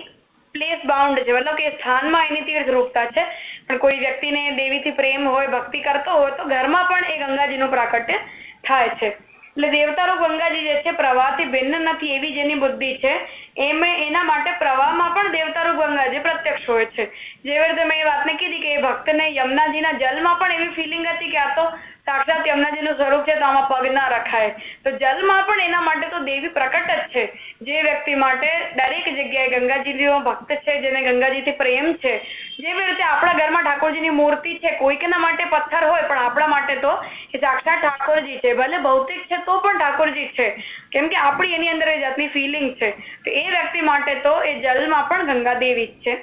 પ્લેસ બાઉન્ડ છે. મતલબ કે સ્થાનમાં એની તીર્થ રૂપતા છે. પણ કોઈ વ્યક્તિને દેવીથી પ્રેમ હોય, ભક્તિ કરતો હોય, તો ઘરમાં પણ એ ગંગાજીનું પ્રાકટ્ય થાય છે. એટલે દેવતારો ગંગાજી જે છે, પ્રવાહથી ભિન્ન નથી એવી જેની બુદ્ધિ છે. એમ એના માટે પ્રવાહમાં પણ દેવતારો ગંગાજી પ્રત્યક્ષ હોય છે. જેવી રીતે મેં એ વાતને કીધી કે ભક્તને યમુનાજીના જલમાં પણ એવી ફિલિંગ હતી કે તો સાક્ષાત યમુનાજીનું સ્વરૂપ છે તો આમાં પગ ના રખાય. તો જલમાં પણ એના માટે તો દેવી પ્રકટ જ છે. જે વ્યક્તિ માટે દરેક જગ્યાએ ગંગાજીનો ભક્ત છે, જેને ગંગાજીથી પ્રેમ છે. જેવી રીતે આપણા ઘરમાં ઠાકોરજીની મૂર્તિ છે, કોઈકના માટે પથ્થર હોય, પણ આપણા માટે તો એ સાક્ષાત ઠાકોરજી છે. ભલે ભૌતિક છે, તો પણ ઠાકોરજી છે. કેમ કે આપણી એની અંદર એ જાતની ફિલિંગ છે. તો એ વ્યક્તિ માટે તો એ જલમાં પણ ગંગા દેવી જ છે.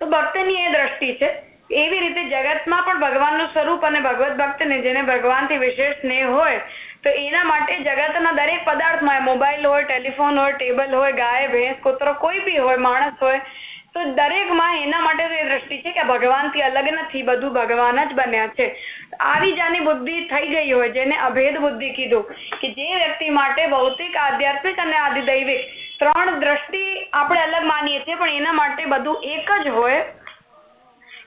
તો ભક્તની એ દ્રષ્ટિ છે. એવી રીતે જગતમાં પણ ભગવાનનું સ્વરૂપ અને ભગવત ભક્તને જેને ભગવાનથી વિશેષ સ્નેહ હોય, તો એના માટે જગતના દરેક પદાર્થમાં, મોબાઈલ હોય, ટેલિફોન હોય, ટેબલ હોય, ગાય, ભેંસ, કૂતરો, કોઈ બી હોય, માણસ હોય, તો દરેકમાં એના માટે એ દ્રષ્ટિ છે કે ભગવાનથી અલગ નથી, બધું ભગવાન જ બન્યા છે. આવી જાની બુદ્ધિ થઈ ગઈ હોય, જેને અભેદ બુદ્ધિ કીધું, કે જે વ્યક્તિ માટે ભૌતિક, આધ્યાત્મિક અને આદિદૈવિક ત્રણ દ્રષ્ટિ આપણે અલગ માનીએ છીએ, પણ એના માટે બધું એક જ હોય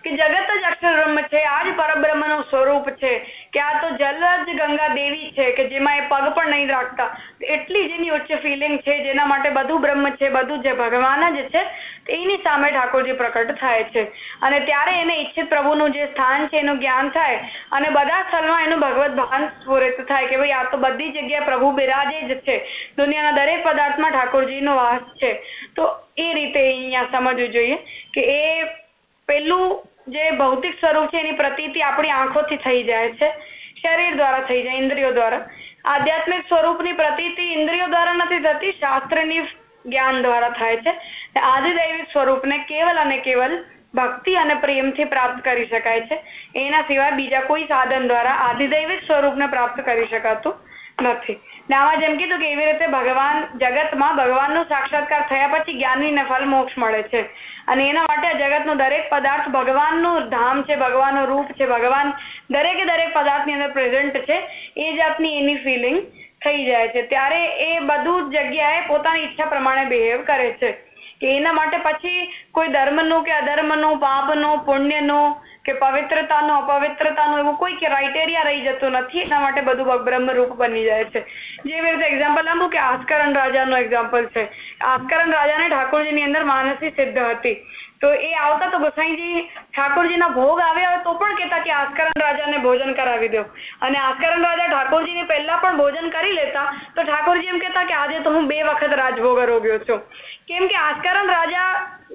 કે જગત જ અક્ષર બ્રહ્મ છે. આ જ પરબ્રહ્મનું સ્વરૂપ છે કે આ તો જલ જ ગંગા દેવી છે કે જેમાં એ પગ પણ નહીં રાખતા. એટલી જેની ઉચ્ચ ફિલિંગ છે, જેના માટે બધું બ્રહ્મ છે, બધું જે ભગવાન જ છે. એની સામે ઠાકોરજી પ્રકટ થાય છે. અને ત્યારે એને ઈચ્છિત પ્રભુનું જે સ્થાન છે, એનું જ્ઞાન થાય અને બધા સ્થળમાં એનું ભગવત ભાન સ્ફુરિત થાય કે ભાઈ આ તો બધી જગ્યાએ પ્રભુ બિરાજે જ છે. દુનિયાના દરેક પદાર્થમાં ઠાકોરજીનો વાસ છે. તો એ રીતે અહીંયા સમજવું જોઈએ કે એ પેલું જે ભૌતિક સ્વરૂપ છે એની પ્રતીતિ આપણી આંખોથી થઈ જાય છે, શરીર દ્વારા થઈ જાય, ઇન્દ્રિયો દ્વારા. આધ્યાત્મિક સ્વરૂપની પ્રતીતિ ઇન્દ્રિયો દ્વારા નથી થતી, શાસ્ત્રની જ્ઞાન દ્વારા થાય છે. આદિદૈવિક સ્વરૂપને કેવલ અને કેવલ ભક્તિ અને પ્રેમથી પ્રાપ્ત કરી શકાય છે. એના સિવાય બીજા કોઈ સાધન દ્વારા આદિદૈવિક સ્વરૂપને પ્રાપ્ત કરી શકાતું નથી. આમાં જેમ કીધું કે એવી રીતે ભગવાન જગતમાં ભગવાનનો સાક્ષાત્કાર થયા પછી જ્ઞાનીને ફલ મોક્ષ મળે છે. અને એના માટે જગતનો દરેક પદાર્થ ભગવાનનું ધામ છે, ભગવાનનું રૂપ છે, ભગવાન દરેકે દરેક પદાર્થની અંદર પ્રેઝન્ટ છે. એ જાતની એની ફિલિંગ થઈ જાય છે. ત્યારે એ બધું જગ્યાએ પોતાની ઈચ્છા પ્રમાણે બિહેવ કરે છે. કે એના માટે પછી કોઈ ધર્મનું કે અધર્મનું, પાપનું, પુણ્યનું કે પવિત્રતાનો, અપવિત્રતાનો એવું કોઈ ક્રાઇટેરિયા રહી જતું નથી, એના માટે બધું બ્રહ્મ રૂપ બની જાય છે. જેવી રીતે એક્ઝામ્પલ આપું કે આસ્કરણ રાજાનો એક્ઝામ્પલ છે. આસ્કરણ રાજાને ઠાકોરજીની અંદર માનસી સિદ્ધ હતી. તો એ આવતા તો ગોસાઈજી ઠાકોરજીના ભોગ આવ્યા તો પણ કહેતા કે આસ્કરણ રાજાને ભોજન કરાવી દો. અને આસ્કરણ રાજા ઠાકોરજીને પહેલા પણ ભોજન કરી લેતા, તો ઠાકોરજી એમ કહેતા કે આજે તો હું બે વખત રાજભોગ રોગ્યો છું. કેમ કે આસ્કરણ રાજા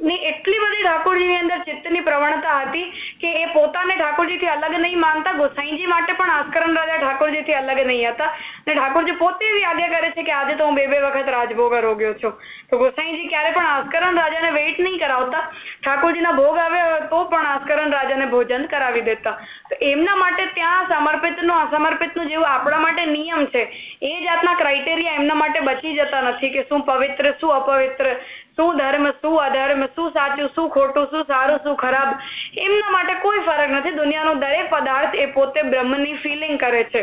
ની એટલી બધી ઠાકોરજીની અંદર ચિત્તની પ્રવણતા હતી કે એ પોતાને ઠાકોરજીથી અલગ નહીં માનતા, ગોસાઈજી માટે પણ આસ્કરણ રાજા ઠાકોરજીથી અલગ નહીં હતા. અને ઠાકોરજી પોતે એવી આજ્ઞા કરે છે કે આજે તો હું બે બે વખત રાજભોગ રોગ્યો છું. તો ગોસાઈજી ક્યારે પણ આસ્કરણ રાજાને વેઇટ નહીં કરાવતા. ઠાકોરજીના ભોગ આવ્યા તો પણ આસ્કરણ રાજાને ભોજન કરાવી દેતા. તો એમના માટે ત્યાં સમર્પિતનું, અસમર્પિતનું જેવું આપણા માટે નિયમ છે. એ જાતના ક્રાઇટેરિયા એમના માટે બચી જતા નથી કે શું પવિત્ર, શું અપવિત્ર, શું ધર્મ, શું અધર્મ, શું સાચું, શું ખોટું, શું સારું, શું ખરાબ. એમના માટે કોઈ ફરક નથી. દુનિયાનો દરેક પદાર્થ એ પોતે બ્રહ્મની ફિલિંગ કરે છે.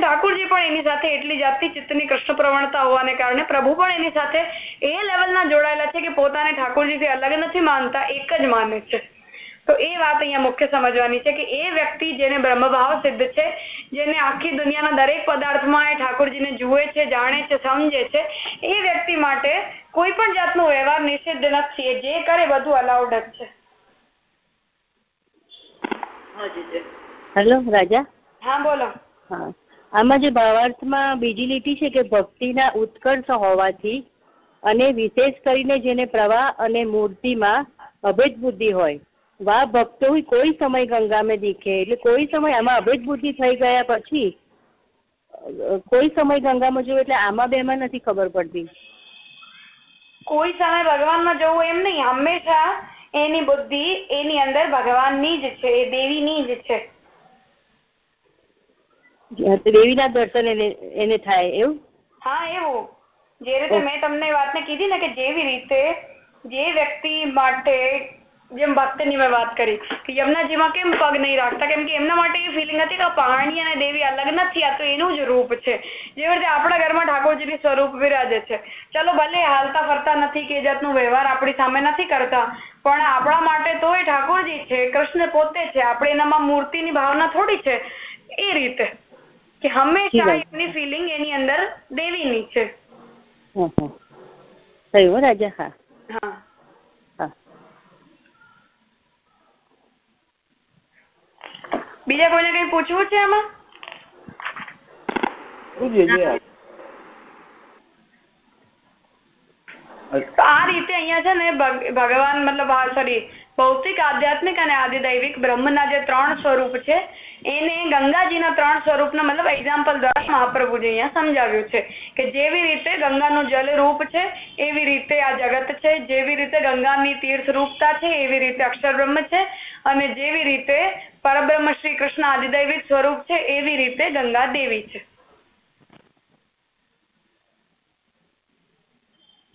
ઠાકુરજી પણ એની સાથે એટલી જાતની ચિત્તની કૃષ્ણ પ્રવણતા હોવાને કારણે પ્રભુ પણ એની સાથે એ લેવલના જોડાયેલા છે કે પોતાને ઠાકોરજીથી અલગ નથી માનતા, એક જ માને છે. તો એ વાત અહીંયા મુખ્ય સમજવાની છે કે એ વ્યક્તિ જેને બ્રહ્મભાવ સિદ્ધ છે જેને આખી દુનિયાના દરેક પદાર્થમાં એ ઠાકોરજીને જુએ છે જાણે છે સમજે છે એ વ્યક્તિ માટે કોઈ પણ જાતનો વ્યવહાર નિષિદ્ધ નથી જે કરે બધું અલાઉડ જ છે. હેલો રાજા? હા બોલો. હા. આમાં જે ભાવાર્થમાં બીજી લીટી છે કે ભક્તિના ઉત્કર્ષ હોવાથી અને વિશેષ કરીને જેને પ્રવાહ અને મૂર્તિમાં અભેદ બુદ્ધિ હોય વા ભક્તો કોઈ સમય ગંગા મેં દીખે. એટલે કોઈ સમય આમાં અભેદ બુદ્ધિ થઈ ગયા પછી કોઈ સમય ગંગામાં જવું એટલે આમાં બેમાં નથી ખબર પડતી. કોઈ સમય ભગવાનમાં જવું એમ નહીં. હંમેશા એની બુદ્ધિ એની અંદર ભગવાનની જ છે એ દેવીની જ છે. દેવીના દર્શન એને એને થાય એવું? હા એવું. જે રીતે મેં તમને વાતને કીધી ને કે જેવી રીતે જે વ્યક્તિ માટે જેમ ભક્તની મેં વાત કરી કે યમુનાજીમાં કેમ પગ નહીં રાખતા? કેમ કે એમના માટે એ ફિલિંગ હતી કે પાણી અને દેવી અલગ નથી આ તો એનું જ રૂપ છે. જેવી રીતે આપણા ઘરમાં ઠાકોરજીની સ્વરૂપ વિરાજે છે. ચલો ભલે હાલતા ફરતા નથી કે જાતનો વ્યવહાર આપણી સામે નથી કરતા પણ આપણા માટે તો એ ઠાકોરજી છે કૃષ્ણ પોતે છે આપણે એનામાં મૂર્તિની ભાવના થોડી છે. એ રીતે કે હંમેશા એમની ફિલિંગ એની અંદર દેવીની છે. થયું રાજા હા. હા. બીજા કોઈને કઈ પૂછવું છે આમાં? તો આ રીતે અહીંયા છે ને ભગ- ભગવાન મતલબ સોરી ભૌતિક, આધ્યાત્મિક અને આદિદૈવિક બ્રહ્મના જે ત્રણ સ્વરૂપ છે, એને ગંગાજીના ત્રણ સ્વરૂપના મતલબ એક્ઝામ્પલ દ્વારા મહાપ્રભુજી અહીંયા સમજાવ્યું છે કે જેવી રીતે ગંગાનું જલ રૂપ છે, એવી રીતે આ જગત છે, જેવી રીતે ગંગાની તીર્થ રૂપતા છે, એવી રીતે અક્ષર બ્રહ્મ છે અને જેવી રીતે પરબ્રહ્મ શ્રી કૃષ્ણ આદિદૈવિક સ્વરૂપ છે, એવી રીતે ગંગા દેવી છે.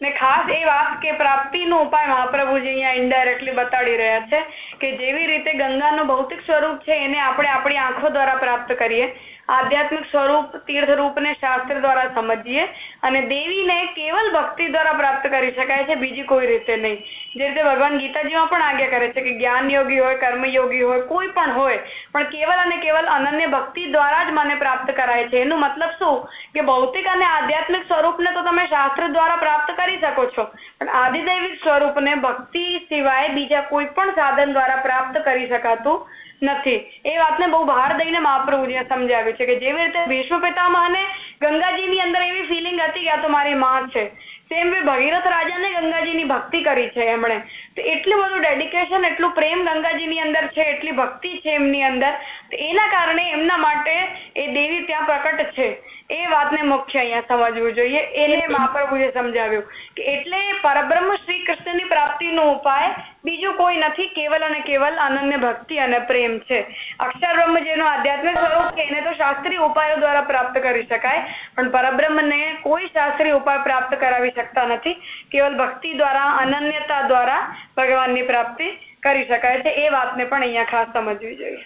ને ખાસ એ વાત કે પ્રાપ્તિનો ઉપાય મહાપ્રભુજી અહીંયા ઇનડાયરેક્ટલી બતાડી રહ્યા છે કે જેવી રીતે ગંગાનું ભૌતિક સ્વરૂપ છે, એને આપણે આપણી આંખો દ્વારા પ્રાપ્ત કરીએ. આધ્યાત્મિક સ્વરૂપ તીર્થ રૂપને શાસ્ત્ર દ્વારા સમજીએ અને દેવીને કેવલ ભક્તિ દ્વારા પ્રાપ્ત કરી શકાય છે, બીજી કોઈ રીતે નહીં. જે રીતે ભગવાન ગીતાજીમાં પણ આજ્ઞા કરે છે કે જ્ઞાન યોગી હોય કર્મયોગી હોય, કોઈ પણ હોય, પણ કેવલ અને કેવલ અનન્ય ભક્તિ દ્વારા જ મને પ્રાપ્ત કરાય છે. એનું મતલબ શું? કે ભૌતિક અને આધ્યાત્મિક સ્વરૂપને તો તમે શાસ્ત્ર દ્વારા પ્રાપ્ત કરી શકો છો, પણ આદિદૈવિક સ્વરૂપને ભક્તિ સિવાય બીજા કોઈ પણ સાધન દ્વારા પ્રાપ્ત કરી શકાતું નથી. એ વાતને બહુ બહાર દઈને મહાપ્રભુજીએ સમજાવ્યું છે કે જેવી રીતે ભીષ્મ પિતામહને ગંગાજીની અંદર એવી ફિલિંગ હતી કે મારી માં છે. સેમ ભગીરથ રાજાને ગંગાજીની ભક્તિ કરી છે એમણે. તો એટલું બધું ડેડિકેશન એટલું પ્રેમ ગંગાજીની અંદર છે, એટલી ભક્તિ છે એમની અંદર એના કારણે એમના માટે એ દેવી ત્યાં પ્રકટ છે. એ વાતને મુખ્ય અહીંયા સમજવું જોઈએ. એને મહાપ્રભુએ સમજાવ્યું કે એટલે પરબ્રહ્મ શ્રી કૃષ્ણની પ્રાપ્તિનો ઉપાય બીજો કોઈ નથી કેવલ અને કેવલ અનન્ય ભક્તિ અને પ્રેમ છે. અક્ષર બ્રહ્મ જેનો આધ્યાત્મિક સ્વરૂપ છે એને તો શાસ્ત્રીય ઉપાયો દ્વારા પ્રાપ્ત કરી શકાય પણ પરબ્રહ્મને કોઈ શાસ્ત્રીય ઉપાય પ્રાપ્ત કરાવી શકતા નથી. કેવલ ભક્તિ દ્વારા અનન્યતા દ્વારા ભગવાનની પ્રાપ્તિ કરી શકાય છે. એ વાતને પણ અહીંયા ખાસ સમજવી જોઈએ.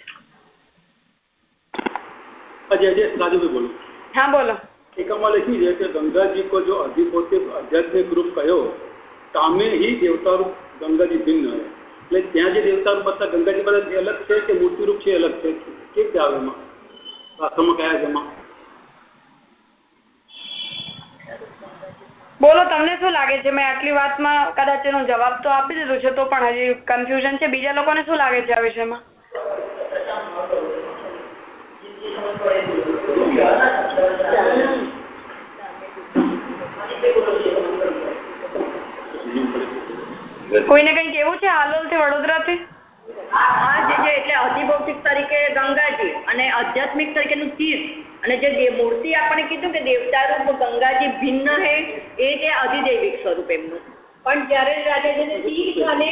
અજય અજય રાજુભાઈ બોલો. હા બોલો. टीकामा लिखी है कि गंगा जी को जो अधिपोतिक आध्यात्मिक रूप कहो तामे ही देवता रूप ભિન્ન है એટલે ત્યાં જે દેવતા રૂપ હતા ગંગાજી બધા અલગ છે કે મૂર્તિ રૂપ છે અલગ છે? કે રીતે આવે એમાં? વાસ્તવમાં કયા જમા બોલો તમને શું લાગે છે? મેં આટલી વાતમાં કદાચ એનો જવાબ તો આપી દીધો છે તો પણ હજી કન્ફ્યુઝન છે. બીજા લોકોને શું લાગે છે આ વિષયમાં? કોઈને કઈ કેવું છે હાલોલથી વડોદરા થી હા જે એટલે અધિભૌતિક તરીકે ગંગાજી અને આધ્યાત્મિક તરીકેનું તીર્થ. અને જે મૂર્તિ આપણે કીધું કે દેવતા રૂપ ગંગાજી ભિન્ન હે એ છે અધિદૈવિક સ્વરૂપ એમનું. પણ જ્યારે રાજા છે ને તીર્થ અને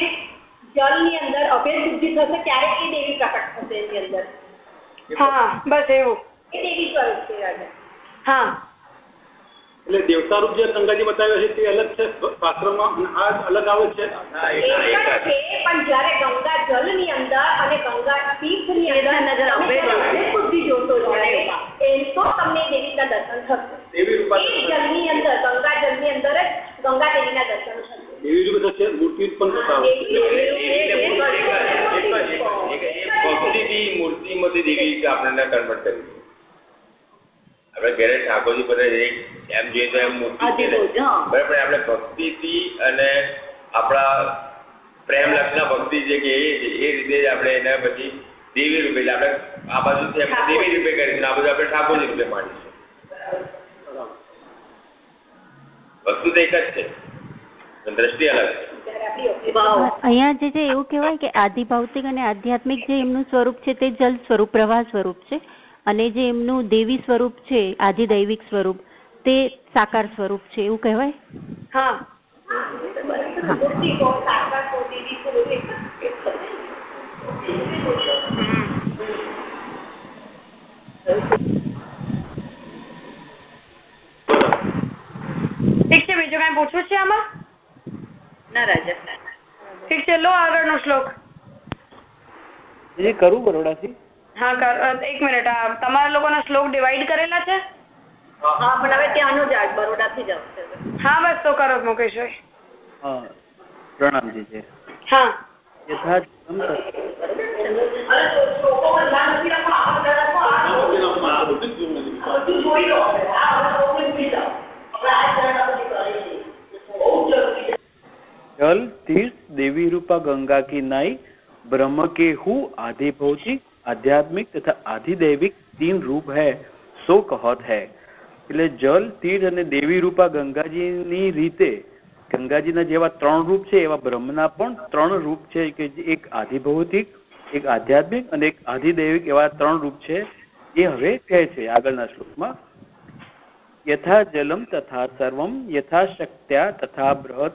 જલની અંદર અભેદ બુદ્ધિ થશે ત્યારે એ દેવી પ્રકટ થશે એની અંદર. હા બસ એવું. એ દેવી સ્વરૂપ છે રાજા હા એટલે દેવતા રૂપ જે શંકાજી બતાવ્યો છે તે અલગ છે શાસ્ત્રમાં અને આ અલગ આવે છે પણ જયારે ગંગા જલની અંદર અને ગંગા અંદર તમે જ્યારે અભેદ બુદ્ધિ જોતો તો તમને દેવીના દર્શન થશે દેવી રૂપા એ જલની અંદર ગંગા જલની અંદર જ ગંગા દેવીના દર્શન થશે દેવી રૂપ થશે મૂર્તિ ઉત્પન્ન થતા મૂર્તિ મૂર્તિમાંથી દેવી આપણને કન્વર્ટ કરી આપણે ઘરે ઠાકોરજી બધા એમ જોઈએ તો એમ મૂર્તિ. બરાબર પણ આપણે ભક્તિથી અને આપણા પ્રેમ લક્ષના ભક્તિ જે કે એ રીતે જ આપણે એને પછી દેવી રૂપે એટલે આપણે આ બાજુ દેવી રૂપે કરીશું આ બાજુ આપણે ઠાકોરજી રૂપે માનીશું વસ્તુ તો એક જ છે દ્રષ્ટિ અલગ છે. અહીંયા જે છે એવું કહેવાય કે આદિ ભૌતિક અને આધ્યાત્મિક જે એમનું સ્વરૂપ છે તે જલ સ્વરૂપ પ્રવાહ સ્વરૂપ છે. અને જે એમનું દેવી સ્વરૂપ છે આદિદૈવિક સ્વરૂપ તે સાકાર સ્વરૂપ છે એવું કહેવાય? હા. મૂર્તિ કો, સાકાર કો, દેવી કો, એક જ- એક જ. ઠીક છે બીજું કઈ પૂછવું છે આમાં? ના રાજા. ઠીક છે લો આગળનો શ્લોક. જે કરું બરોડાથી? હા કર એક મિનિટ આ તમારા લોકોના શ્લોક ડિવાઈડ કરેલા છે? હા પણ હવે ત્યાંનો જ આજ બરોડાથી જ આવશે. હા બસ તો કરો મુકેશભાઈ હા પ્રણામજી છે. હા. યથા જલ તીર્થ દેવી રૂપા ગંગા કી નાઈ બ્રહ્મ કે હું આધિ ભૌતિક આધ્યાત્મિક તથા આધિદૈવિક તીન રૂપ હૈ, સો કહત હૈ. એટલે જલ તીર્થ અને દેવી રૂપા ગંગાજીની રીતે, ગંગાજીના જેવા ત્રણ રૂપ છે, એવા બ્રહ્મના પણ ત્રણ રૂપ છે, કે એક આધિભૌતિક, એક આધ્યાત્મિક અને એક આધિદૈવિક એવા ત્રણ રૂપ છે, એ હવે કહે છે આગળના શ્લોકમાં. યથા જલમ તથા સર્વમ, યથા શક્ત્યા તથા બૃહદ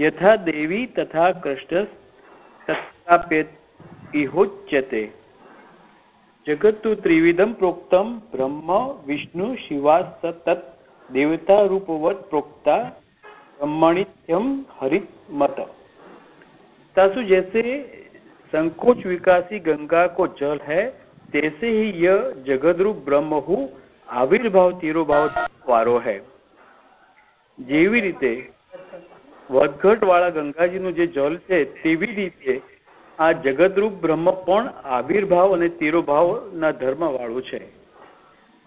યથા દેવી તથા કૃષ્ણ, તથા ઇહોચ્યતે. જગત્તુ ત્રિવિધમ પ્રોક્તમ બ્રહ્મ વિષ્ણુ શિવા સતત देवता रूपवत प्रोक्ता ब्रह्मणित्यम हरित मत तासु जैसे संकोच विकासी गंगा को जल है तैसे ही यह जगत रूप ब्रह्म हु આવિર્ભાવ તિરોભાવ વાળો હે જેવી રીતે વધઘટ વાળા ગંગાજીનું જે જલ છે તેવી રીતે આ જગતરૂપ બ્રહ્મ પણ આવિર્ભાવ અને તિરોભાવના ધર્મ વાળું છે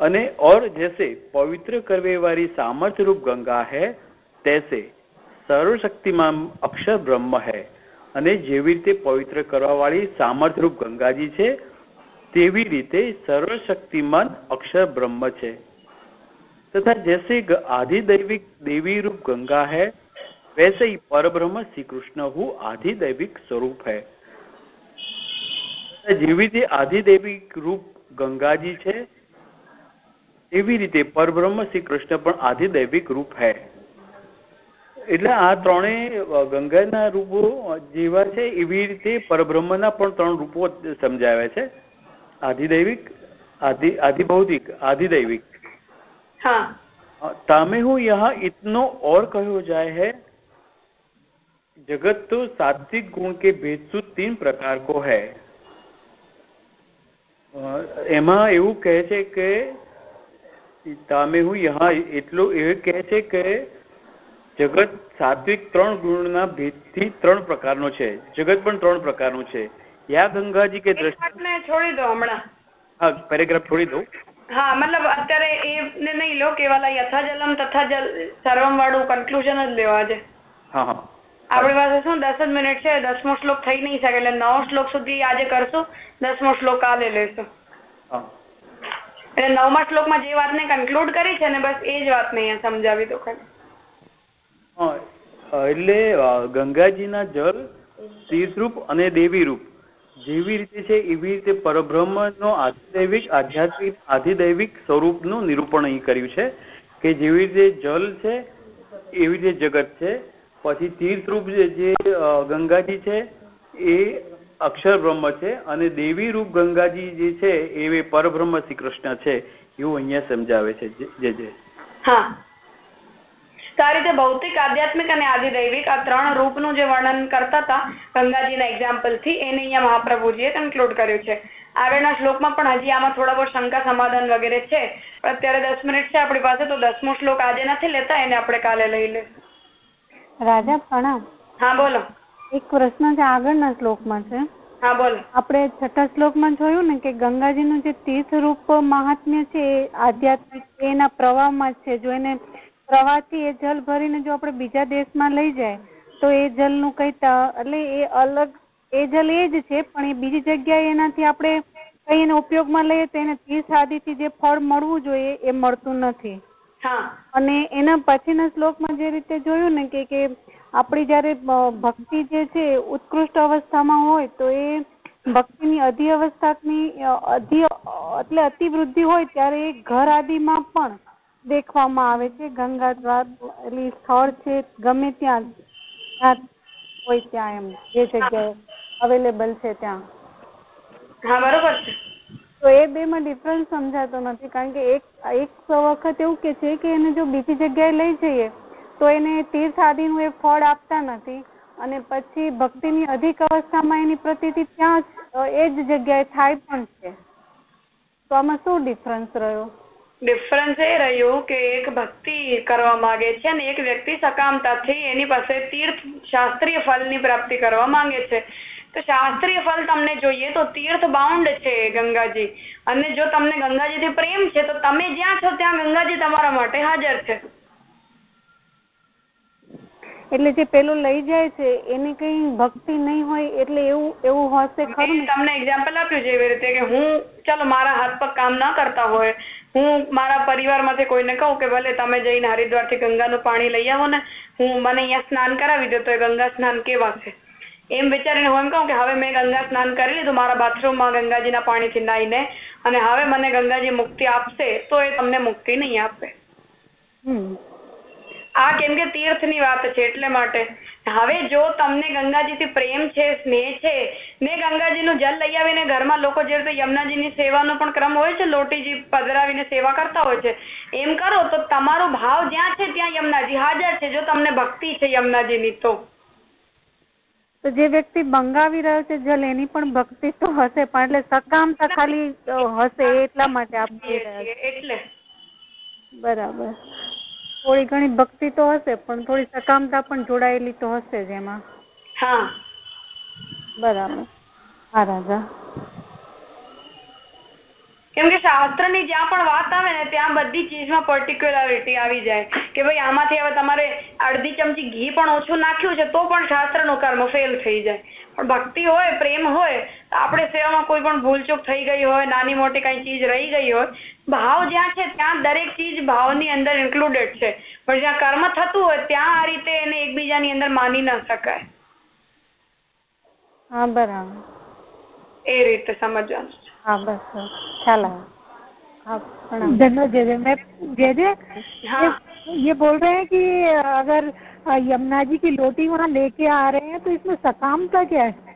અને और जैसे पवित्र करवे वाली सामर्थ्य रूप गंगा है तैसे સર્વશક્તિમાન અક્ષર બ્રહ્મ है અને જેવી રીતે પવિત્ર કરવા વાળી સામર્થ્ય રૂપ ગંગાજી છે તેવી રીતે સર્વશક્તિમાન અક્ષર બ્રહ્મ છે तथा जैसे आधिदैविक देवी रूप गंगा है वैसे ही परब्रह्म श्री कृष्ण हु आधिदैविक स्वरूप है જેવી તે આદિદેવી રૂપ ગંગાજી છે એવી રીતે પરબ્રહ્મ શ્રી કૃષ્ણ પણ આધિદૈવિક રૂપ હૈ. એટલે આ ત્રણેય ગંગાના રૂપો જેવા છે એવી રીતે પરબ્રહ્મના પણ ત્રણ રૂપો સમજાવ્યા છે. આધિદૈવિક આધિ આધિભૌતિક આધિદૈવિક તમે હું યહાં ઇતનો ઓર કહ્યો જાય હૈ જગત તો સાત્વિક ગુણ કે ભેદ સુ તીન પ્રકાર કો હૈ. એમાં એવું કહે છે કે તામે હું યહા એટલું એ કહે છે કે જગત સાત્વિક ત્રણ ગુણના ભેદથી ત્રણ પ્રકારનો છે. જગત પણ ત્રણ પ્રકારનું છે. યા ગંગાજી કે દ્રષ્ટિ છોડી દો હમણાં. હા પેરેગ્રાફ છોડી દઉં. હા મતલબ અત્યારે એ નહીં લો કેવાલા યથા જલમ તથા જલ સર્વમ વાળું કન્ક્લુઝન જ લેવા છે હા હા. આપણી પાસે શું દસ જ મિનિટ છે દસમો શ્લોક થઈ નહીં શકે એટલે નવો શ્લોક સુધી આજે કરશું દસમો શ્લોક કાલે લેશું હા. એટલે નવમા શ્લોકમાં જે વાતને કન્ક્લુડ કરી છે ને બસ એ જ વાતને અહીંયા સમજાવી દો ખાલી. એટલે ગંગાજીના જળ તીર્થરૂપ અને દેવીરૂપ જેવી રીતે છે એવી રીતે પરબ્રહ્મનો આધિદૈવિક આધ્યાત્મિક આધિદૈવિક સ્વરૂપનું નિરૂપણ અહીં કર્યું છે કે જેવી રીતે જલ છે એવી રીતે જગત છે. પછી તીર્થરૂપ જે ગંગાજી છે, એ અક્ષર બ્રહ્મ છે અને દેવી રૂપ ગંગાજી જે છે, એ પરબ્રહ્મ શ્રી કૃષ્ણ છે, એવું અહીંયા સમજાવે છે, જે- જે હા. તો રીતે ભૌતિક, આધ્યાત્મિક અને આધિદૈવિક આ ત્રણ રૂપનું જે વર્ણન કરતા હતા, ગંગાજીના એક્ઝામ્પલથી, એને અહીંયા મહાપ્રભુજીએ કન્ક્લુડ કર્યું છે. આગળના શ્લોકમાં પણ હજી આમાં થોડા બહુ શંકા સમાધાન વગેરે છે. અત્યારે દસ મિનિટ છે આપણી પાસે, તો દસમો શ્લોક આજે નથી લેતા, એને આપણે કાલે લઈ લઈશું. રાજા પ્રણામ. હા બોલો. એક પ્રશ્ન છે આગળના શ્લોકમાં છે. હા બોલો. આપણે છઠ્ઠા શ્લોકમાં જોયું ને કે ગંગાજીનું જે તીર્થરૂપ મહાત્મ્ય છે એ આધ્યાત્મિક એના પ્રવાહમાં છે. જો એને પ્રવાહથી એ જલ ભરીને જો આપણે બીજા દેશમાં લઈ જાય તો એ જલનું કઈ એટલે એ અલગ એ જલ એ જ છે પણ એ બીજી જગ્યાએ એનાથી આપણે કઈ એને ઉપયોગમાં લઈએ તો એને તીર્થ આદિથી જે ફળ મળવું જોઈએ એ મળતું નથી. અને એના પછીના શ્લોકમાં જે રીતે જોયું ને કે કે આપણી જયારે ભક્તિ જે છે ઉત્કૃષ્ટ અવસ્થામાં હોય તો એ ભક્તિની અધિ અવસ્થાની અધિ એટલે અતિવૃદ્ધિ હોય ત્યારે એ ઘર આદિમાં પણ દેખવામાં આવે છે. ગંગા દ્વાર એટલે સ્થળ છે ગમે ત્યાં હોય ત્યાં એમ જે જગ્યાએ અવેલેબલ છે ત્યાં. હા બરોબર છે. તો એ બે માં ડિફરન્સ સમજાતો નથી. કારણ કે એક એક વખત એવું કે છે કે એને જો બીજી જગ્યાએ લઈ જઈએ, તો એને તીર્થ આદિનું એ ફળ આપતા નથી. અને પછી ભક્તિની અધિક અવસ્થામાં એની પ્રતીતિ ત્યાં એ જ જગ્યાએ થાય પણ છે. તો આમાં શું ડિફરન્સ રહ્યો? ડિફરન્સ એ રહ્યું કે એક ભક્તિ કરવા માંગે છે અને એક વ્યક્તિ સકામતાથી એની પાસે તીર્થ શાસ્ત્રીય ફળની પ્રાપ્તિ કરવા માંગે છે. તો શાસ્ત્રીય ફલ તમને જોઈએ તો તીર્થ બાઉન્ડ છે ગંગાજી. અને જો તમને ગંગાજીથી પ્રેમ છે તો તમે જ્યાં છો ત્યાં ગંગાજી તમારા માટે હાજર છે. એટલે જે પેલું લઈ જાય છે એની કઈ ભક્તિ નહીં હોય એટલે એવું એવું હશે ખરું તમને એક્ઝામ્પલ આપ્યું છે એવી રીતે કે હું ચાલો મારા હાથ પર કામ ના કરતા હોય હું મારા પરિવારમાંથી કોઈને કહું કે ભલે તમે જઈને હરિદ્વારથી ગંગાનું પાણી લઈ આવો ને હું મને અહીંયા સ્નાન કરાવી દો તો એ ગંગા સ્નાન કેવા છે? એમ વિચારીને હું એમ કહું કે હવે મેં ગંગા સ્નાન કરી લીધું મારા બાથરૂમમાં ગંગાજીના પાણીથી નાહીને અને હવે મને ગંગાજી મુક્તિ આપશે તો એ તમને મુક્તિ નહીં આપે. આ કેમ કે તીર્થની વાત છે એટલે માટે. હવે જો તમને ગંગાજીથી પ્રેમ છે સ્નેહ છે ને ગંગાજીનું જલ લઈ આવીને ઘરમાં લોકો જે રીતે યમુનાજીની સેવાનો પણ ક્રમ હોય છે લોટીજી પધરાવીને સેવા કરતા હોય છે એમ કરો તો તમારો ભાવ જ્યાં છે ત્યાં યમુનાજી હાજર છે જો તમને ભક્તિ છે યમુનાજીની તો. તો જે વ્યક્તિ બંગાવી રહ્યો છે જલ એની પણ ભક્તિ તો હશે પણ એટલે સકામતા ખાલી હશે એટલા માટે આપી એટલે બરાબર. થોડી ઘણી ભક્તિ તો હશે પણ થોડી સકામતા પણ જોડાયેલી તો હશે જ એમાં. હા. બરાબર. હા રાજા. કેમ કે શાસ્ત્રની જ્યાં પણ વાત આવે ને, ત્યાં બધી ચીજમાં પર્ટિક્યુલરિટી આવી જાય. કે ભાઈ, આમાંથી હવે તમારે અડધી ચમચી ઘી પણ ઓછું નાખ્યું છે, તો પણ શાસ્ત્રનું કર્મ ફેલ થઈ જાય. પણ ભક્તિ હોય, પ્રેમ હોય, તો આપણે સેવામાં કોઈ પણ ભૂલચૂક થઈ ગઈ હોય, નાની મોટી કઈ ચીજ રહી ગઈ હોય, ભાવ જ્યાં છે, ત્યાં દરેક ચીજ ભાવની અંદર ઇન્ક્લુડેડ છે. પણ જ્યાં કર્મ થતું હોય, ત્યાં આ રીતે એને એકબીજાની અંદર માની ન શકાય. હા, બરાબર. એ રીતે સમજવાનું હા धन्यवाद जय मैं जय जय ये बोल रहे हैं कि अगर यमुना जी की लोटी वहाँ लेके आ रहे हैं तो इसमें सकाम का क्या है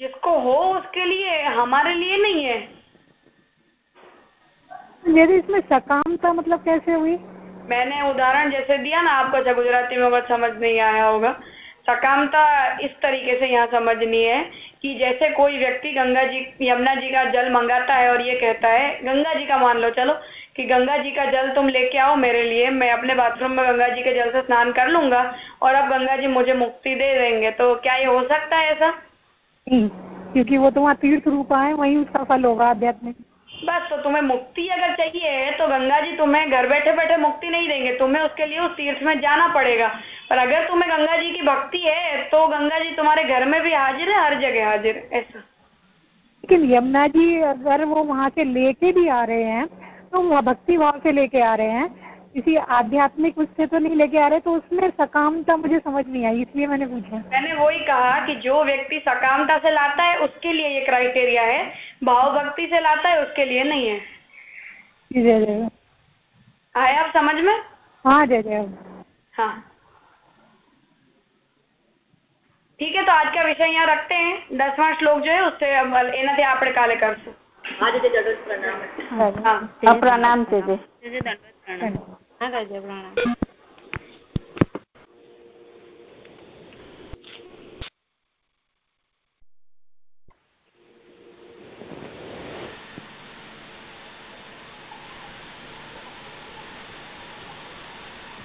जिसको हो उसके लिए हमारे लिए नहीं है। यदि इसमें सकाम का मतलब कैसे हुई? मैंने उदाहरण जैसे दिया ना आपको अच्छा गुजराती में अगर समझ नहीं आया होगा। सकामता इस तरीके से यहाँ समझनी है कि जैसे कोई व्यक्ति गंगा जी, यमुना जी का जल मंगाता है और ये कहता है, गंगा जी का मान लो, चलो, कि गंगा जी का जल तुम लेके आओ मेरे लिए, मैं अपने बाथरूम में गंगा जी के जल से स्नान कर लूँगा और अब गंगा जी मुझे मुक्ति दे देंगे। तो क्या ये हो सकता है ऐसा? क्योंकि वो तो वहाँ तीर्थ रूप है वही उसका फल होगा आध्यात्मिक। बस तो तुम्हें मुक्ति अगर चाहिए तो गंगा जी तुम्हें घर बैठे बैठे मुक्ति नहीं देंगे। तुम्हें उसके लिए उस तीर्थ में जाना पड़ेगा। पर अगर तुम्हें गंगा जी की भक्ति है तो गंगा जी तुम्हारे घर में भी हाजिर है, हर जगह हाजिर है, ऐसा। लेकिन यमुना जी, अगर वो वहाँ से लेके भी आ रहे हैं तो वहाँ भक्ति भाव से लेके आ रहे हैं किसी आध्यात्मिक उससे तो नहीं लेके आ रहे तो उसमें सकामता मुझे समझ नहीं आई इसलिए मैंने पूछा। मैंने वही कहा कि जो व्यक्ति सकामता से लाता है उसके लिए ये क्राइटेरिया है। भाव भक्ति से लाता है उसके लिए नहीं है। जय जय। आए आप समझ में? हाँ जय जय। हाँ। ठीक है तो आज का विषय यहाँ रखते हैं। दसवा श्लोक जो है उससे एनाથી आप काले कर सो। आज के जगत प्रणाम। પ્રણામ છે જે प्रणाम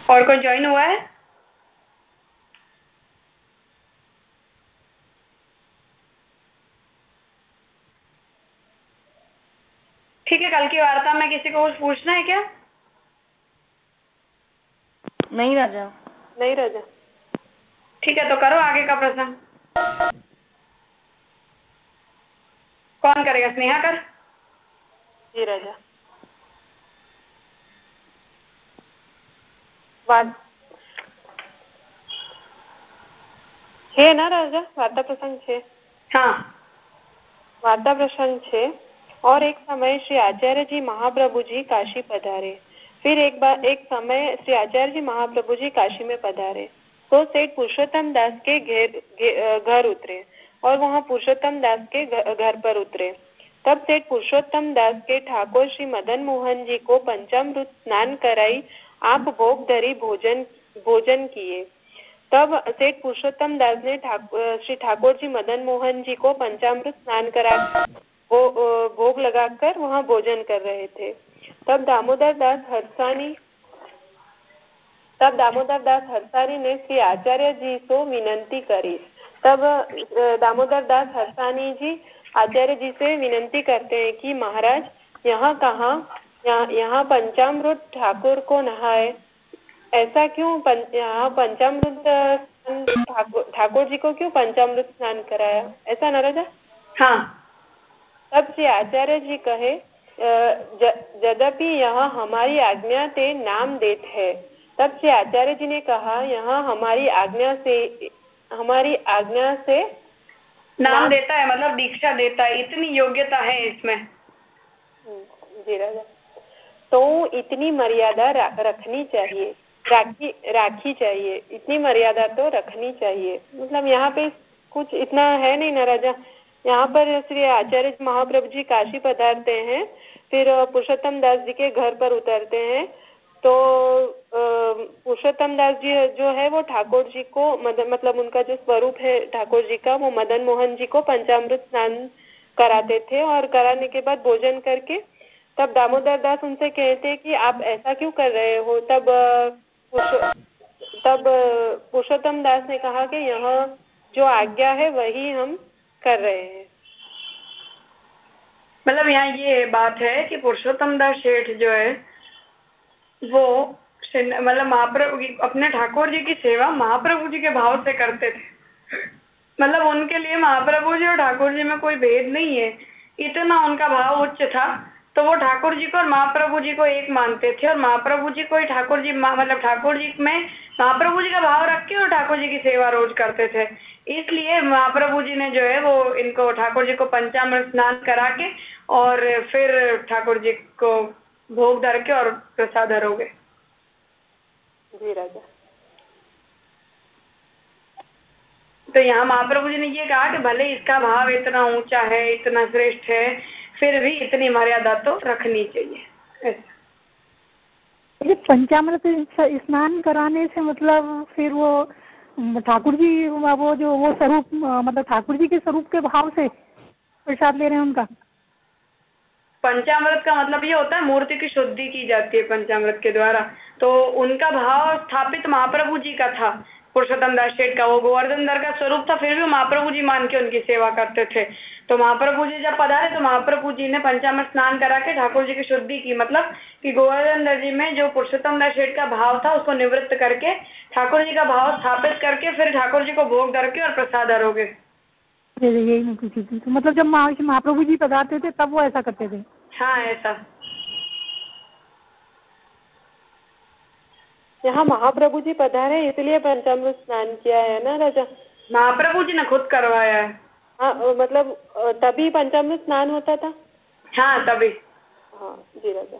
और कोई ज्वाइन हुआ है? ठीक है, कल की वार्ता में किसी को कुछ पूछना है क्या? નહીં રાજા नहीं राजा ठीक है तो करो आगे का प्रश्न कौन करेगा स्नेहा कर जी राजा वाद है ना राजा वार्ता प्रसंग છે हाँ वार्ता प्रसंग છે और एक समय श्री आचार्य जी महाप्रभु जी काशी पधारे फिर एक बार एक समय श्री आचार्य जी महाप्रभु जी काशी में पधारे। तो सेठ पुरुषोत्तम दास के घेर, घर उतरे और वहाँ पुरुषोत्तम दास के घर पर उतरे। तब सेठ पुरुषोत्तम दास के ठाकुर श्री मदन मोहन जी को पंचामृत स्नान कराई आप भोग धरी भोजन भोजन किए। तब सेठ पुरुषोत्तम दास ने ठाकुर श्री ठाकुर जी मदन मोहन जी को पंचामृत स्नान करा भोग लगाकर वहाँ भोजन कर रहे थे। तब दामोदर दास हरसानी तब दामोदर दास हरसानी ने श्री आचार्य जी को विनंती करी। तब दामोदर दास हरसानी जी आचार्य जी से विनंती करते हैं कि महाराज यहाँ कहाँ यहाँ, पंचामृत ठाकुर को नहाए। ऐसा क्यों पं, यहाँ पंचामृत ठाकुर ठाकुर जी को क्यों पंचामृत स्नान कराया? ऐसा न राजा? हाँ। तब से आचार्य जी कहे यद्यपि यहाँ हमारी आज्ञा से नाम देत है। तब से आचार्य जी ने कहा यहाँ हमारी आज्ञा से हमारी आज्ञा से नाम, नाम देता है मतलब दीक्षा देता है इतनी योग्यता है इसमें। जी राजा। तो इतनी मर्यादा रखनी चाहिए राखी राखी चाहिए इतनी मर्यादा तो रखनी चाहिए। मतलब यहाँ पे कुछ इतना है नहीं ना राजा? यहाँ पर श्री आचार्य महाप्रभु जी काशी पधारते हैं, फिर पुरुषोत्तम दास जी के घर पर उतरते हैं। तो पुरुषोत्तम दास जी जो है, वो ठाकुर जी को मदन मतलब उनका जो स्वरूप है ठाकुर जी का, वो मदन मोहन जी को पंचामृत स्नान कराते थे और कराने के बाद भोजन करके तब दामोदर दास उनसे कहते कि आप ऐसा क्यों कर रहे हो? तब तब पुरुषोत्तम दास ने कहा कि यहाँ जो आज्ञा है, वही हम कर रहे हैं। मतलब यहाँ ये बात है कि पुरुषोत्तम दास शेठ जो है, वो मतलब महाप्रभु अपने ठाकुर जी की सेवा महाप्रभु जी के भाव से करते थे। मतलब उनके लिए महाप्रभु जी और ठाकुर जी में कोई भेद नहीं है। इतना उनका भाव उच्च था। तो वो ठाकुर जी को और महाप्रभु जी को एक मानते थे और महाप्रभु जी को ही ठाकुर जी मतलब ठाकुर जी में महाप्रभु जी का भाव रख के और ठाकुर जी की सेवा रोज करते थे। इसलिए महाप्रभु जी ने जो है वो इनको ठाकुर जी को पंचामृत स्नान करा के और फिर ठाकुर जी को भोग धर के और प्रसाद धरोगे। जी राजा। तो यहाँ महाप्रभु जी ने ये कहा कि भले इसका भाव इतना ऊँचा है इतना श्रेष्ठ है फिर भी इतनी मर्यादा तो रखनी चाहिए। ये पंचामृत स्नान कराने से मतलब फिर वो ठाकुर जी वो जो वो स्वरूप मतलब ठाकुर जी के स्वरूप के भाव से प्रसाद ले रहे हैं उनका। पंचामृत का मतलब ये होता है मूर्ति की शुद्धि की जाती है पंचामृत के द्वारा। तो उनका भाव स्थापित महाप्रभु जी का था। पुरुषोत्तम दास शेठ का वो गोवर्धन दर का स्वरूप था फिर भी महाप्रभु जी मान के उनकी सेवा करते थे। तो महाप्रभु जी जब पधारे तो महाप्रभु जी ने पंचामृत स्नान करा के ठाकुर जी की शुद्धि की मतलब कि गोवर्धन दर जी में जो पुरुषोत्तम दास शेठ का भाव था उसको निवृत्त करके ठाकुर जी का भाव स्थापित करके फिर ठाकुर जी को भोग धर के और प्रसाद धरोगे यही मतलब जब महाप्रभु जी पधारते थे तब वो ऐसा करते थे? हाँ ऐसा। यहाँ महाप्रभु जी पधारे इसलिए पंचामृत स्नान किया है ना राजा? महाप्रभु जी ने खुद करवाया है। हाँ मतलब तभी पंचामृत स्नान होता था? हाँ तभी। हाँ जी राजा।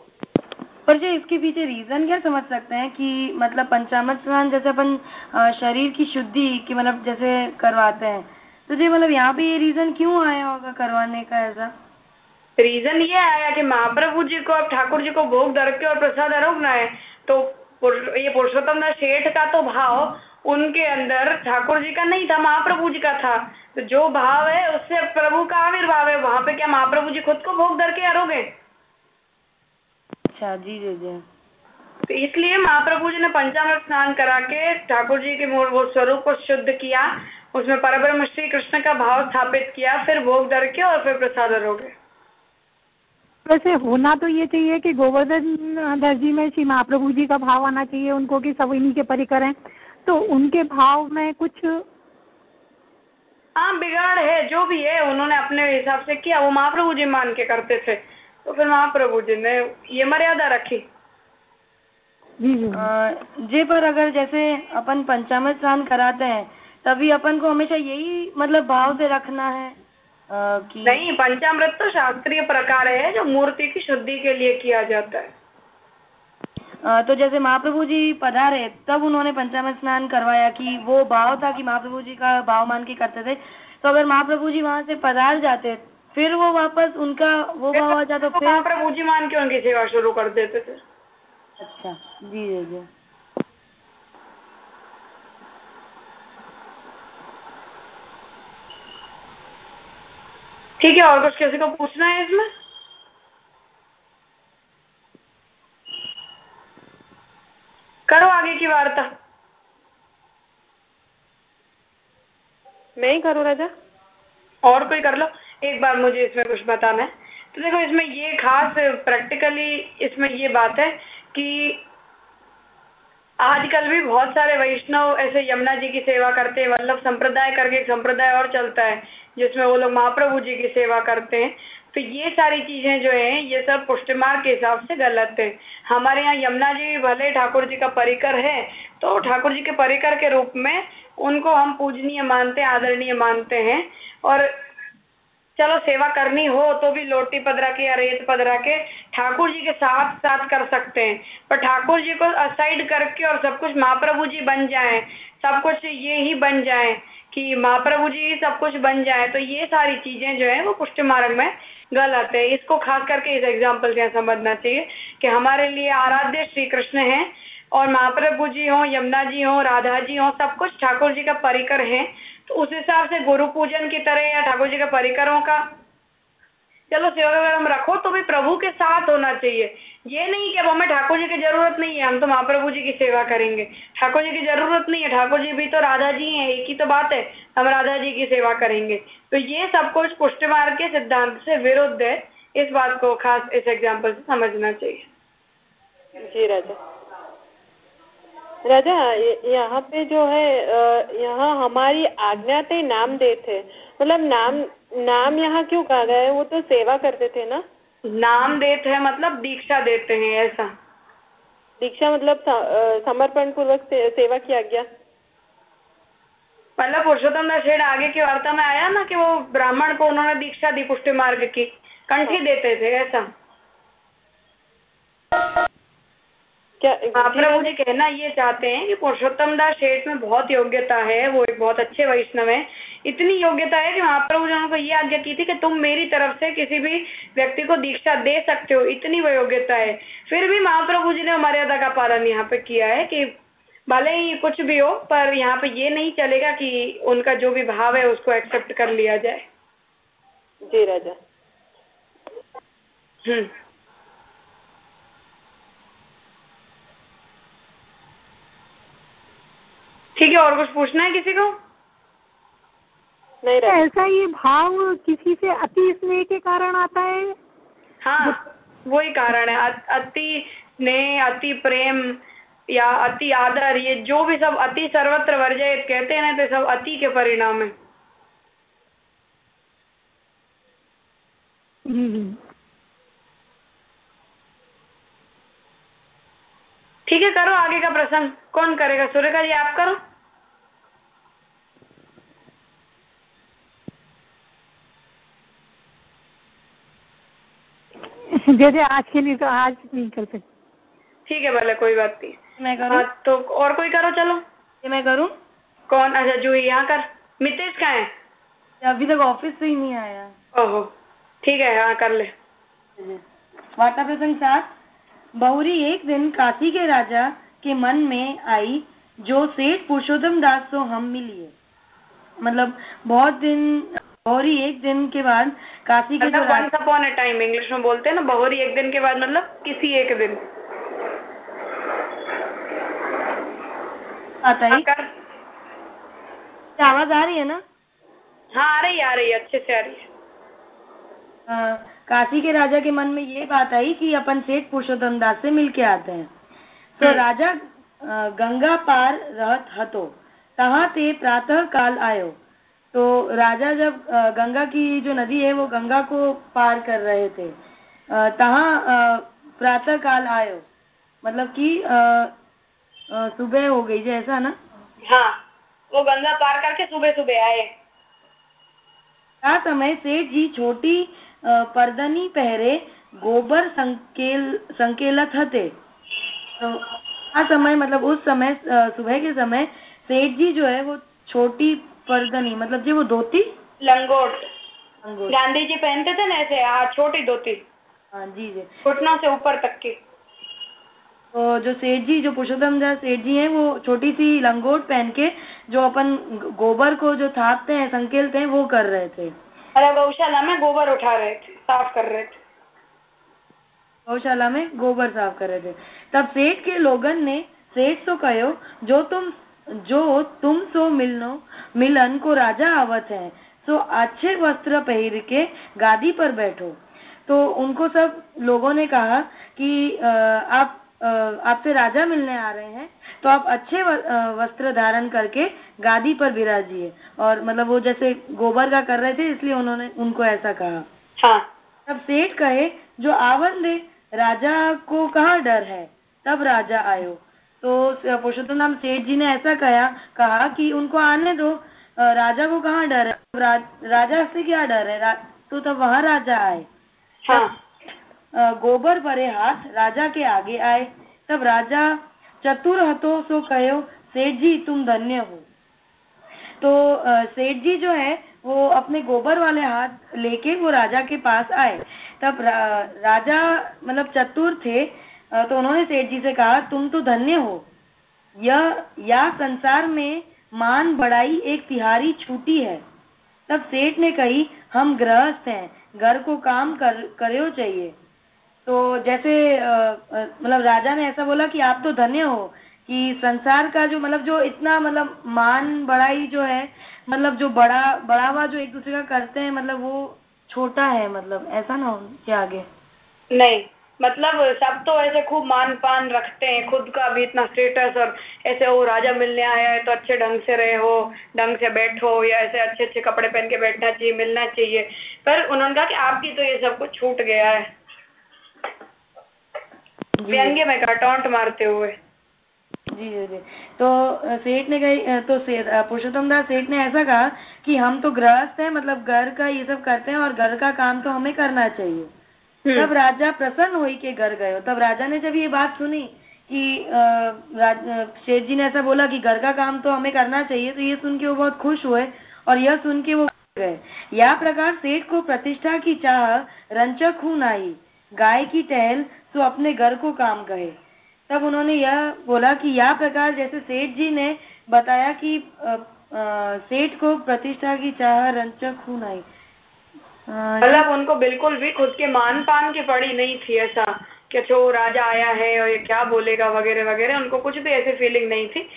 पर जो इसके पीछे रीजन क्या समझ सकते हैं कि मतलब पंचामृत स्नान जैसे अपन शरीर की शुद्धि की मतलब जैसे करवाते हैं। तो जी मतलब यहाँ पे ये रीजन क्यों आया होगा करवाने का ऐसा? रीजन ये आया कि महाप्रभु जी को अब ठाकुर जी को भोग धर के और प्रसाद आरोपना है तो ये पुरुषोत्तम दास शेठ का तो भाव उनके अंदर ठाकुर जी का नहीं था महाप्रभु जी का था। तो जो भाव है उससे प्रभु का आविर्भाव है। वहाँ पे क्या महाप्रभु जी खुद को भोग धर के आरोगे अच्छा जी जी जी। तो इसलिए महाप्रभु जी ने पंचामृत स्नान करा के ठाकुर जी के मूल वो स्वरूप को शुद्ध किया उसमें परब्रह्म श्री कृष्ण का भाव स्थापित किया फिर भोग धर के और फिर प्रसाद अरोगे। वैसे होना तो ये चाहिए कि गोवर्धन दर्जी में श्री महाप्रभु जी का भाव आना चाहिए उनको कि सब इन्हीं के परिकर हैं तो उनके भाव में कुछ हाँ बिगाड़ है जो भी है उन्होंने अपने हिसाब से किया वो महाप्रभु जी मान के करते थे। तो फिर महाप्रभु जी ने ये मर्यादा रखी। जी पर अगर जैसे अपन पंचामृत स्नान कराते हैं तभी अपन को हमेशा यही मतलब भाव से रखना है। कि नहीं पंचामृत तो शास्त्रीय प्रकार है जो मूर्ति की शुद्धि के लिए किया जाता है। तो जैसे महाप्रभु जी पधारे तब उन्होंने पंचामृत स्नान करवाया कि वो भाव था कि महाप्रभु जी का भाव मान के करते थे। तो अगर महाप्रभु जी वहाँ से पधार जाते फिर वो वापस उनका वो भाव आ जाता तो फिर महाप्रभु जी मान के उनकी सेवा शुरू कर देते थे। अच्छा जी जी जी। ठीक है और कुछ किसी को पूछना है इसमें? करो आगे की वार्ता। मैं ही करूँ राजा? और कोई कर लो। एक बार मुझे इसमें कुछ बताना है। तो देखो इसमें ये खास प्रैक्टिकली इसमें ये बात है कि आजकल भी बहुत सारे वैष्णव ऐसे यमुना जी की सेवा करते हैं, वल्लभ संप्रदाय करके एक संप्रदाय और चलता है, जिसमें वो लोग महाप्रभु जी की सेवा करते हैं। तो ये सारी चीज़ें जो है, ये सब पुष्ट मार्ग के हिसाब से गलत है। हमारे यहाँ यमुना जी भले ठाकुर जी का परिकर है तो ठाकुर जी के परिकर के रूप में उनको हम पूजनीय मानते आदरणीय मानते हैं। और चलो सेवा करनी हो तो भी लोटी पदरा के या रेत पदरा के ठाकुर जी के साथ साथ कर सकते हैं। पर ठाकुर जी को असाइड करके और सब कुछ महाप्रभु जी बन जाए, सब कुछ ये ही बन जाए कि महाप्रभु जी ही सब कुछ बन जाए तो ये सारी चीज़ें जो है वो पुष्ट मार्ग में गलत है। इसको खास करके इस एग्ज़ाम्पल से समझना चाहिए कि हमारे लिए आराध्य श्री कृष्ण है और महाप्रभु जी हो, यमुना जी हो, राधा जी हो, सब कुछ ठाकुर जी का परिकर है। तो उस हिसाब से गुरु पूजन की तरह या ठाकुर जी के परिकरों का। चलो सेवा वगैरह हम रखो तो भी प्रभु के साथ होना चाहिए। ये नहीं कि अब हमें ठाकुर जी की ज़रूरत नहीं है, हम तो महाप्रभु जी की सेवा करेंगे। ठाकुर जी की ज़रूरत नहीं है, ठाकुर जी भी तो राधा जी हैं, एक ही तो बात है, हम राधा जी की सेवा करेंगे। तो ये सब कुछ पुष्ट मार्ग के सिद्धांत से विरुद्ध है, इस बात को खास इस एग्ज़ाम्पल से समझना चाहिए। जी राजा। राजा यहाँ पे जो है यहाँ हमारी आज्ञा थे नाम देते मतलब नाम नाम यहाँ क्यों कहा गया है? वो तो सेवा करते थे ना? नाम देते हैं मतलब दीक्षा देते हैं ऐसा। दीक्षा मतलब समर्पण पूर्वक से, सेवा की आज्ञा। मतलब पुरुषोत्तम दास आगे की वार्ता में आया ना कि वो ब्राह्मण को उन्होंने दीक्षा दी पुष्टि मार्ग की। कंठी हाँ। देते थे ऐसा। क्या महाप्रभु जी कहना ये चाहते हैं कि पुरुषोत्तम दास शेठ में बहुत योग्यता है वो एक बहुत अच्छे वैष्णव है। इतनी योग्यता है कि महाप्रभु जी उनको ये आज्ञा की थी कि तुम मेरी तरफ़ से किसी भी व्यक्ति को दीक्षा दे सकते हो इतनी वो योग्यता है। फिर भी महाप्रभु जी ने मर्यादा का पालन यहाँ पे किया है कि भले ही कुछ भी हो पर यहाँ पे ये नहीं चलेगा कि उनका जो भी भाव है उसको एक्सेप्ट कर लिया जाए। जी राजा। हम्म। ठीक है और कुछ पूछना है किसी को? नहीं ऐसा ये भाव किसी से अति स्नेह के कारण आता है? हाँ वही कारण है। अति स्नेह अति प्रेम या अति आदर ये जो भी सब अति सर्वत्र वर्जित कहते हैं ना तो सब अति के परिणाम है। हम्म। ठीक है करो आगे का प्रश्न कौन करेगा? सूर्य जी आप करो। जैसे आज के लिए तो आज नहीं कर सकते। ठीक है भले कोई बात नहीं। मैं करूँ? हाँ, तो और कोई करो चलो। ये मैं करूँ? कौन? अच्छा जूही यहाँ कर। मितेश का है? अभी तक ऑफ़िस से ही नहीं आया। ओहो ठीक है हाँ कर ले। वार्ता प्रसंग सात बहुरी एक दिन काशी के राजा के मन में आई जो सेठ पुरुषोत्तम दास तो हम मिलिए। मतलब बहुत दिन बहुरी एक दिन के बाद काशी के मतलब जो अपॉन टाइम इंग्लिश में बोलते हैं ना बहुरी एक दिन के बाद मतलब किसी एक दिन। आता ही। आवाज़ आ रही है ना? हाँ आ रही आ रही है अच्छे से आ रही है। आ, काशी के राजा के मन में ये बात आई कि अपन सेठ पुरुषोत्तम दास से मिलके आते हैं। तो हम्म। राजा गंगा पार रहत हतो। तहा ते प्रातः काल आयो। तो राजा जब गंगा की जो नदी है वो गंगा को पार कर रहे थे। तहा प्रातः काल आयो। मतलब कि सुबह हो गई जैसा ना? हाँ वो गंगा पार करके सुबह सुबह आए। समय सेठ जी छोटी परदनी पहरे गोबर संकेल संकेलत हते। तो आ समय मतलब उस समय सुबह के समय सेठ जी जो है वो छोटी परदनी मतलब जी वो धोती? लंगोट। गांधी जी पहनते थे ना ऐसे हाँ छोटी धोती। हाँ जी जी। घुटनों से ऊपर तक की। तो जो सेठ जी जो पुरुषोत्तम सेठ जी हैं वो छोटी सी लंगोट पहन के जो अपन गोबर को जो थापते हैं संकेलते हैं वो कर रहे थे। अरे गौशाला में गोबर उठा रहे थे साफ़ कर रहे थे। गौशाला में गोबर साफ़ कर रहे थे। तब सेठ के लोगन ने सेठ तो कहो जो तुम जो तुम सो मिलनो मिलन को राजा आवत है सो अच्छे वस्त्र पहन के गादी पर बैठो। तो उनको सब लोगों ने कहा कि आप आपसे राजा मिलने आ रहे हैं तो आप अच्छे वस्त्र धारण करके गादी पर विराजिए। और मतलब वो जैसे गोबर का कर रहे थे इसलिए उन्होंने उनको ऐसा कहा। हाँ। तब सेठ कहे जो आवन दे राजा को कहा डर है? तब राजा आयो। तो पुरुषोत्तम नाम सेठ जी ने ऐसा कहा कहा कि उनको आने दो। राजा को कहाँ डर है? रा, राजा से क्या डर है? तो तब वहाँ राजा आए। हाँ। गोबर भरे हाथ राजा के आगे आए तब राजा चतुर हतो सो कहो सेठ जी तुम धन्य हो। तो सेठ जी जो है वो अपने गोबर वाले हाथ लेके वो राजा के पास आए। तब रा, राजा मतलब चतुर थे तो उन्होंने सेठ जी से कहा, तुम तो धन्य हो। यह, या संसार में मान बढ़ाई एक तिहारी छूटी है। तब सेठ ने कही, हम गृहस्थ हैं, घर को काम कर करो चाहिए। तो जैसे मतलब राजा ने ऐसा बोला कि आप तो धन्य हो कि संसार का जो मतलब जो इतना मतलब मान बढ़ाई जो है मतलब जो बड़ा, बढ़ावा जो एक दूसरे का करते हैं मतलब वो छोटा है मतलब ऐसा ना हो आगे। नहीं मतलब सब तो ऐसे खूब मान पान रखते हैं खुद का भी इतना स्टेटस और ऐसे वो राजा मिलने आया है तो अच्छे ढंग से रहे हो ढंग से बैठो या ऐसे अच्छे अच्छे कपड़े पहन के बैठना चाहिए मिलना चाहिए। पर उन्होंने कहा कि आपकी तो ये सब कुछ छूट गया है। व्यंग्य में कहा टॉन्ट मारते हुए। जी जी जी। तो सेठ ने कही तो पुरुषोत्तम दास सेठ ने ऐसा कहा कि हम तो गृहस्थ हैं मतलब घर का ये सब करते हैं और घर का काम तो हमें करना चाहिए। तब राजा प्रसन्न हुई के घर गए तब राजा ने जब ये बात सुनी कि शेठ जी ने ऐसा बोला कि घर का काम तो हमें करना चाहिए तो ये सुन के वो बहुत खुश हुए और यह सुन के वो गए। या प्रकार सेठ को प्रतिष्ठा की चाह रंचक हूँ नाई, गाय की टहल तो अपने घर को काम कहे। तब उन्होंने यह बोला कि यह प्रकार जैसे सेठ जी ने बताया कि सेठ को प्रतिष्ठा की चाह रंचक हूँ नाई। मतलब उनको बिल्कुल भी खुद के मान पान की पड़ी नहीं थी ऐसा कि अच्छा वो राजा आया है और ये क्या बोलेगा वगैरह वगैरह, उनको कुछ भी ऐसी फीलिंग नहीं थी।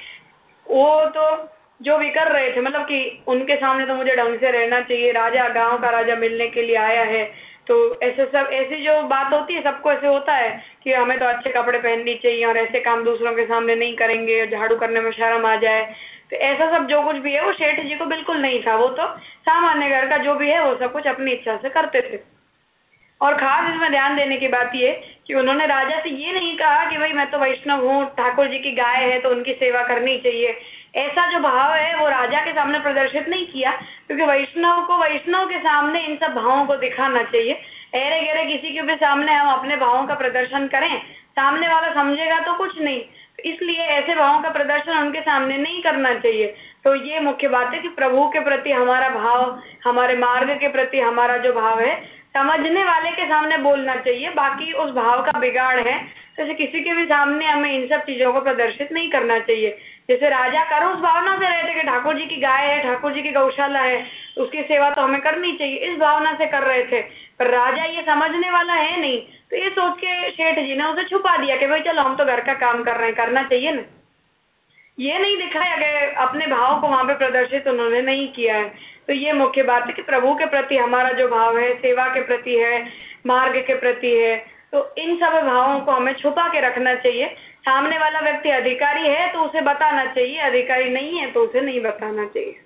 वो तो जो भी कर रहे थे मतलब कि उनके सामने तो मुझे ढंग से रहना चाहिए। राजा गाँव का राजा मिलने के लिए आया है तो ऐसे सब, ऐसी जो बात होती है, सबको ऐसे होता है कि हमें तो अच्छे कपड़े पहननी चाहिए और ऐसे काम दूसरों के सामने नहीं करेंगे, झाड़ू करने में शर्म आ जाए। तो ऐसा सब जो कुछ भी है, वो शेठ जी को बिल्कुल नहीं था। वो तो सामान्य घर का जो भी है, वो सब कुछ अपनी इच्छा से करते थे। और खास इसमें ध्यान देने की बात ये कि उन्होंने राजा से ये नहीं कहा कि भाई, मैं तो वैष्णव हूँ, ठाकुर जी की गाय है तो उनकी सेवा करनी चाहिए। ऐसा जो भाव है, वो राजा के सामने प्रदर्शित नहीं किया, क्योंकि वैष्णव को, वैष्णव के सामने इन सब भावों को दिखाना चाहिए। ऐरे गहरे किसी के भी सामने हम अपने भावों का प्रदर्शन करें सामने वाला समझेगा तो कुछ नहीं। इसलिए ऐसे भावों का प्रदर्शन उनके सामने नहीं करना चाहिए। तो ये मुख्य बात है कि प्रभु के प्रति हमारा भाव, हमारे मार्ग के प्रति हमारा जो भाव है, समझने वाले के सामने बोलना चाहिए। बाकी उस भाव का बिगाड़ है। जैसे किसी के भी सामने हमें इन सब चीज़ों को प्रदर्शित नहीं करना चाहिए। जैसे राजा कर, उस भावना से रहते कि ठाकुर जी की गाय है ठाकुर जी की गौशाला है, उसकी सेवा तो हमें करनी चाहिए, इस भावना से कर रहे थे। पर राजा ये समझने वाला है नहीं तो ये सोच के शेठ जी ने उसे छुपा दिया कि भाई चलो हम तो घर का काम कर रहे हैं, करना चाहिए ना। ये नहीं दिखाया गया अपने भाव को वहाँ पे प्रदर्शित उन्होंने नहीं किया है। तो ये मुख्य बात है कि प्रभु के प्रति हमारा जो भाव है, सेवा के प्रति है, मार्ग के प्रति है तो इन सब भावों को हमें छुपा के रखना चाहिए। सामने वाला व्यक्ति अधिकारी है तो उसे बताना चाहिए। अधिकारी नहीं है तो उसे नहीं बताना चाहिए।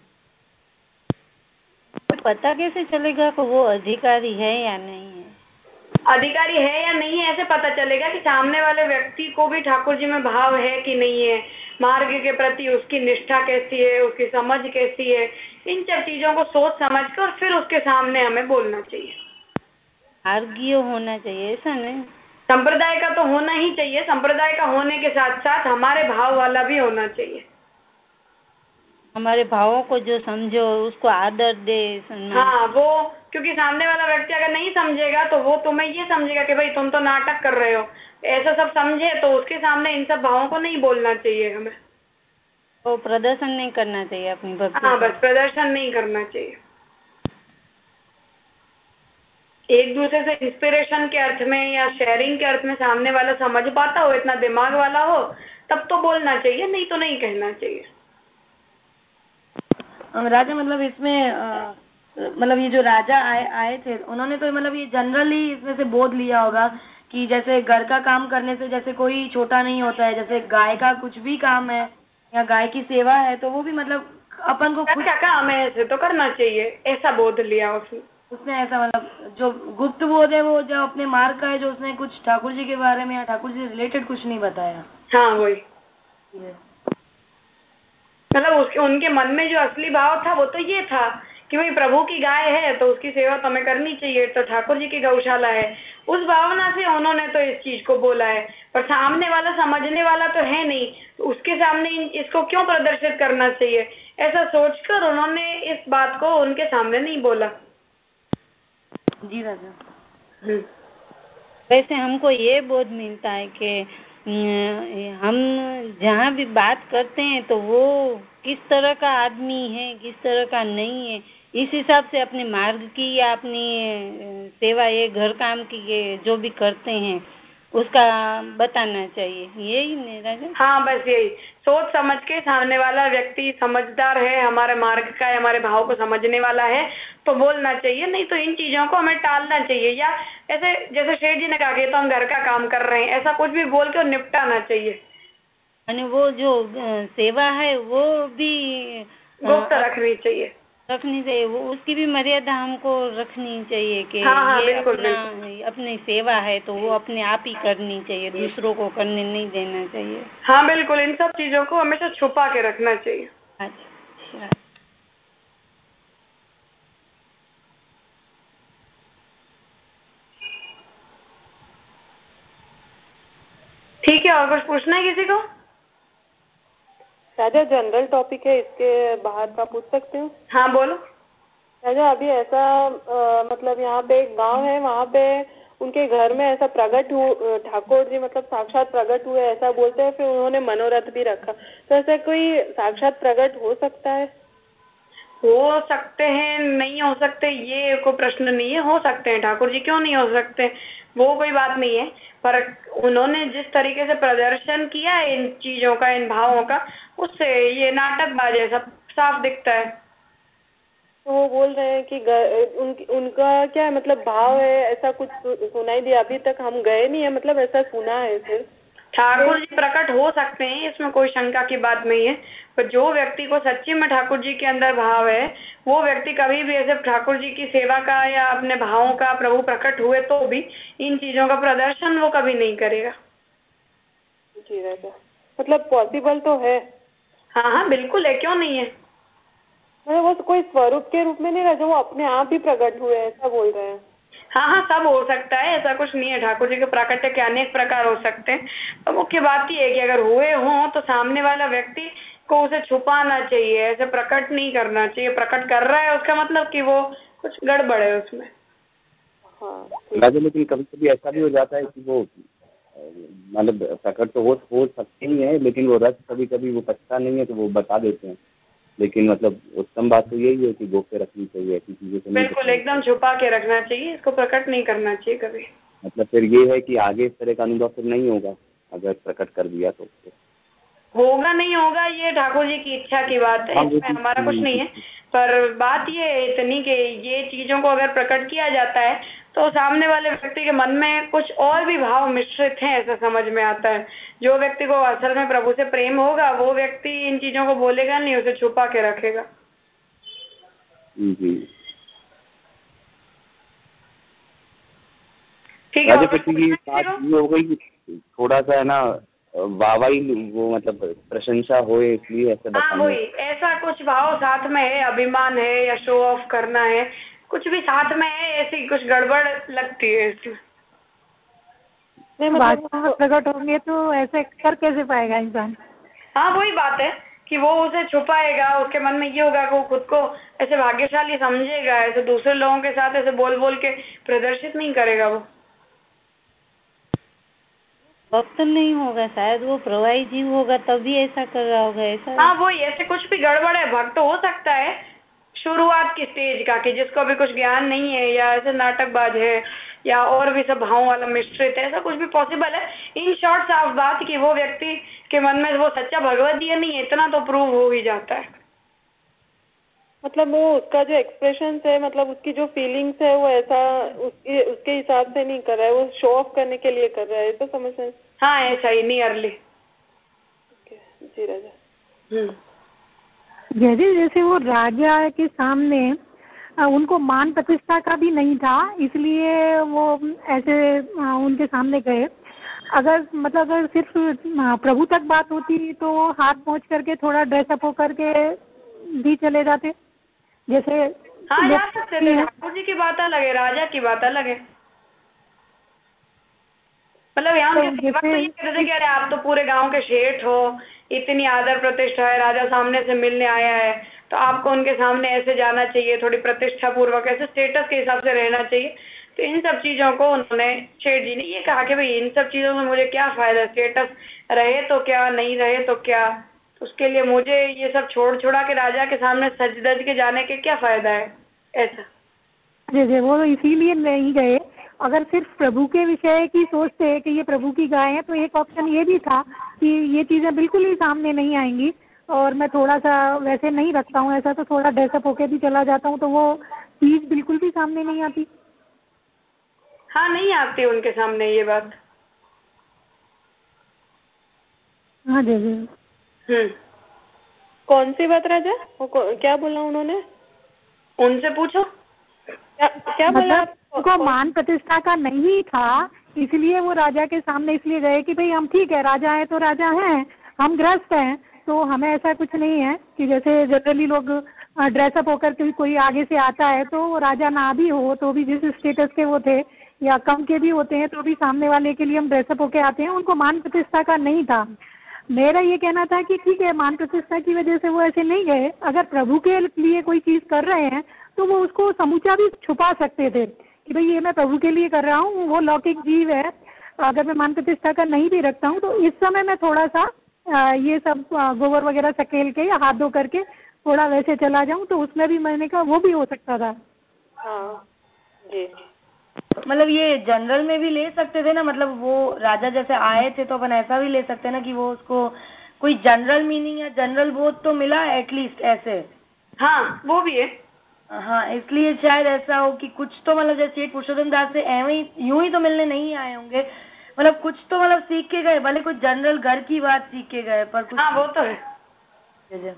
पता कैसे चलेगा कि वो अधिकारी है या नहीं है? अधिकारी है या नहीं है ऐसे पता चलेगा कि सामने वाले व्यक्ति को भी ठाकुर जी में भाव है कि नहीं है। मार्ग के प्रति उसकी निष्ठा कैसी है उसकी समझ कैसी है? इन सब चीज़ों को सोच समझ कर फिर उसके सामने हमें बोलना चाहिए। आर्गियो होना चाहिए ऐसा नहीं। संप्रदाय का तो होना ही चाहिए संप्रदाय का होने के साथ साथ हमारे भाव वाला भी होना चाहिए। हमारे भावों को जो समझो उसको आदर दे हाँ वो क्योंकि सामने वाला व्यक्ति अगर नहीं समझेगा तो वो तुम्हें ये समझेगा कि भाई तुम तो नाटक कर रहे हो। ऐसा सब समझे तो उसके सामने इन सब भावों को नहीं बोलना चाहिए हमें। तो प्रदर्शन नहीं करना चाहिए अपनी भक्ति हाँ बस प्रदर्शन नहीं करना चाहिए। एक दूसरे से इंस्पिरेशन के अर्थ में या शेयरिंग के अर्थ में सामने वाला समझ पाता हो इतना दिमाग वाला हो तब तो बोलना चाहिए नहीं तो नहीं कहना चाहिए। राजा मतलब इसमें मतलब ये जो राजा आए आए थे उन्होंने तो मतलब ये जनरली इसमें से बोध लिया होगा कि जैसे घर का काम करने से जैसे कोई छोटा नहीं होता है जैसे गाय का कुछ भी काम है या गाय की सेवा है तो वो भी मतलब अपन को क्या काम है तो करना चाहिए ऐसा बोध लिया उसने। उसने ऐसा मतलब जो गुप्त बोध है वो जो अपने मार्ग का है जो उसने कुछ ठाकुर जी के बारे में या ठाकुर जी से रिलेटेड कुछ नहीं बताया। हाँ वही। मतलब उसके उनके मन में जो असली भाव था वो तो ये था कि भाई प्रभु की गाय है तो उसकी सेवा तो हमें करनी चाहिए तो ठाकुर जी की गौशाला है। उस भावना से उन्होंने तो इस चीज़ को बोला है। पर सामने वाला समझने वाला तो है नहीं तो उसके सामने इसको क्यों प्रदर्शित करना चाहिए? ऐसा सोचकर उन्होंने इस बात को उनके सामने नहीं बोला। जी राजा हम्म। वैसे हमको ये बोध मिलता है कि हम जहाँ भी बात करते हैं तो वो किस तरह का आदमी है किस तरह का नहीं है इस हिसाब से अपने मार्ग की या अपनी सेवा ये घर काम की ये जो भी करते हैं उसका बताना चाहिए। यही मेरा हाँ। बस यही। सोच समझ के सामने वाला व्यक्ति समझदार है हमारे मार्ग का है हमारे भाव को समझने वाला है तो बोलना चाहिए। नहीं तो इन चीज़ों को हमें टालना चाहिए। या ऐसे जैसे शेठ जी ने कहा कि तो हम घर का काम कर रहे हैं ऐसा कुछ भी बोल के निपटाना चाहिए। वो जो सेवा है वो भी गुप्त रखनी चाहिए। रखनी चाहिए। वो उसकी भी मर्यादा हमको रखनी चाहिए कि हाँ, हाँ, ये बिल्कुल, अपना बिल्कुल। अपनी सेवा है तो वो अपने आप ही करनी चाहिए दूसरों को करने नहीं देना चाहिए। हाँ बिल्कुल इन सब चीज़ों को हमेशा छुपा के रखना चाहिए। अच्छा ठीक है और कुछ पूछना है किसी को? राजा जनरल टॉपिक है इसके बाहर का पूछ सकते हो? हाँ बोलो। राजा अभी ऐसा आ, मतलब यहाँ पे एक गाँव है वहाँ पे उनके घर में ऐसा प्रकट हुआ ठाकुर जी मतलब साक्षात प्रकट हुए ऐसा बोलते हैं फिर उन्होंने मनोरथ भी रखा। तो ऐसा कोई साक्षात प्रकट हो सकता है? हो सकते हैं नहीं हो सकते ये कोई प्रश्न नहीं है हो सकते हैं ठाकुर जी क्यों नहीं हो सकते? वो कोई बात नहीं है पर उन्होंने जिस तरीके से प्रदर्शन किया है इन चीज़ों का इन भावों का उससे ये नाटकबाज है सब साफ़ दिखता है। तो वो बोल रहे हैं कि उन, उनका क्या है मतलब भाव है? ऐसा कुछ सुनाई दिया अभी तक हम गए नहीं है मतलब ऐसा सुना है सिर्फ़ ठाकुर जी प्रकट हो सकते हैं इसमें कोई शंका की बात नहीं है। पर जो व्यक्ति को सच्ची में ठाकुर जी के अंदर भाव है वो व्यक्ति कभी भी ऐसे ठाकुर जी की सेवा का या अपने भावों का प्रभु प्रकट हुए तो भी इन चीज़ों का प्रदर्शन वो कभी नहीं करेगा। जी राजा मतलब पॉसिबल तो है। हाँ हाँ बिल्कुल है क्यों नहीं है? मतलब वो कोई स्वरूप के रूप में नहीं रहा वो अपने आप ही प्रकट हुए ऐसा बोल रहे हैं। हाँ हाँ सब हो सकता है ऐसा कुछ नहीं है। ठाकुर जी के प्राकट्य के अनेक प्रकार हो सकते हैं। तो मुख्य बात यह है कि अगर हुए हों तो सामने वाला व्यक्ति को उसे छुपाना चाहिए ऐसे प्रकट नहीं करना चाहिए। प्रकट कर रहा है उसका मतलब कि वो कुछ गड़बड़ है उसमें। हाँ, लेकिन कभी कभी ऐसा भी हो जाता है कि वो मतलब प्रकट तो हो हो सकते ही है लेकिन वो रस कभी कभी वो पछता नहीं है तो वो बता देते हैं। लेकिन मतलब उत्तम बात तो यही है कि गोप्य रखनी चाहिए ऐसी चीज़ें तो बिल्कुल एकदम छुपा के रखना चाहिए इसको प्रकट नहीं करना चाहिए कभी। मतलब फिर ये है कि आगे इस तरह का अनुभव फिर नहीं होगा अगर प्रकट कर दिया तो। होगा नहीं होगा ये ठाकुर जी की इच्छा की बात है हाँ, इसमें हमारा कुछ नहीं है। पर बात ये है इतनी कि ये चीज़ों को अगर प्रकट किया जाता है तो सामने वाले व्यक्ति के मन में कुछ और भी भाव मिश्रित हैं ऐसा समझ में आता है। जो व्यक्ति को असल में प्रभु से प्रेम होगा वो व्यक्ति इन चीज़ों को बोलेगा नहीं उसे छुपा के रखेगा। ठीक है हो गई थोड़ा सा है ना वाहवाही वो मतलब प्रशंसा हो इसलिए ऐसे हाँ वही ऐसा कुछ भाव साथ में है अभिमान है या शो ऑफ़ करना है कुछ भी साथ में है ऐसी कुछ गड़बड़ लगती है मतलब प्रकट होंगे तो ऐसे कर कैसे पाएगा इंसान? हाँ वही बात है कि वो उसे छुपाएगा उसके मन में ये होगा कि वो खुद को ऐसे भाग्यशाली समझेगा ऐसे दूसरे लोगों के साथ ऐसे बोल बोल के प्रदर्शित नहीं करेगा वो। भक्त नहीं होगा शायद वो प्रवाही जीव होगा तभी ऐसा कर रहा होगा ऐसा। हाँ वो ऐसे कुछ भी गड़बड़ है भक्त हो सकता है शुरुआत की स्टेज का कि जिसको अभी कुछ ज्ञान नहीं है या ऐसे नाटकबाज है या और भी सब भाव वाला मिश्रित है ऐसा कुछ भी पॉसिबल है। इन शॉर्ट साफ़ बात कि वो व्यक्ति के मन में वो सच्चा भगवत जी नहीं है इतना तो प्रूव हो ही जाता है। मतलब वो उसका जो एक्सप्रेशन है मतलब उसकी जो फीलिंग्स है वो ऐसा उसके उसके हिसाब से नहीं कर रहा है वो शो ऑफ़ करने के लिए कर रहा है तो समझ रहे हाँ ऐसा ही नियरली जी राजा हम्म। जैसे जैसे वो राजा के सामने उनको मान प्रतिष्ठा का भी नहीं था इसलिए वो ऐसे उनके सामने गए। अगर मतलब अगर सिर्फ़ प्रभु तक बात होती तो हाथ पहुँच करके थोड़ा ड्रेसअप होकर के भी चले जाते। जैसे हाँ जा सकते थे। ठाकुर जी की बात अलग है राजा की बात अलग है। मतलब यहाँ तो सेवा तो ये कहते थे कि अरे आप तो पूरे गाँव के शेठ हो इतनी आदर प्रतिष्ठा है राजा सामने से मिलने आया है तो आपको उनके सामने ऐसे जाना चाहिए थोड़ी प्रतिष्ठा पूर्वक ऐसे स्टेटस के हिसाब से रहना चाहिए। तो इन सब चीज़ों को उन्होंने शेठ जी ने ये कहा कि भाई इन सब चीज़ों से मुझे क्या फ़ायदा स्टेटस रहे तो क्या नहीं रहे तो क्या? उसके लिए मुझे ये सब छोड़ छोड़ा के राजा के सामने सज दज के जाने के क्या फ़ायदा है? ऐसा। जी जी वो इसीलिए नहीं गए। अगर सिर्फ़ प्रभु के विषय की सोचते हैं कि ये प्रभु की गाय है तो एक ऑप्शन ये भी था कि ये चीज़ें बिल्कुल ही सामने नहीं आएँगी। और मैं थोड़ा सा वैसे नहीं रखता हूँ ऐसा तो थोड़ा ड्रेसअप होके भी चला जाता हूँ तो वो चीज़ बिल्कुल भी सामने नहीं आती। हाँ नहीं आती उनके सामने ये बात। हाँ जी जी। हम्म। कौन सी बात राजा? क्या बोला उन्होंने? उनसे पूछो। क्या, मतलब उनको मान प्रतिष्ठा का नहीं था इसलिए वो राजा के सामने इसलिए गए कि भाई हम ठीक है राजा है तो राजा हैं हम ग्रस्त हैं तो हमें ऐसा कुछ नहीं है कि जैसे जनरली लोग ड्रेसअप होकर के कोई आगे से आता है तो राजा ना भी हो तो भी जिस स्टेटस के वो थे या कम के भी होते हैं तो भी सामने वाले के लिए हम ड्रेसअप होके आते हैं उनको मान प्रतिष्ठा का नहीं था। मेरा ये कहना था कि ठीक है मान प्रतिष्ठा की वजह से वो ऐसे नहीं गए। अगर प्रभु के लिए कोई चीज़ कर रहे हैं तो वो उसको समूचा भी छुपा सकते थे कि भाई ये मैं प्रभु के लिए कर रहा हूँ, वो लौकिक जीव है। अगर मैं मान प्रतिष्ठा का नहीं भी रखता हूँ तो इस समय मैं थोड़ा सा ये सब गोबर वगैरह सकेल के या हाथ धो करके थोड़ा वैसे चला जाऊँ तो उसमें भी मैंने कहा वो भी हो सकता था। हाँ जी। मतलब ये जनरल में भी ले सकते थे ना मतलब वो राजा जैसे आए थे तो अपन ऐसा भी ले सकते ना कि वो उसको कोई जनरल मीनिंग या जनरल बोध तो मिला एटलीस्ट ऐसे? हाँ वो भी है। हाँ इसलिए शायद ऐसा हो कि कुछ तो मतलब जैसे पुरुषोत्तम दास से एवं ही यूँ ही तो मिलने नहीं आए होंगे। मतलब कुछ तो मतलब सीख के गए भले कुछ जनरल घर की बात सीख के गए पर कुछ हाँ वो तो है।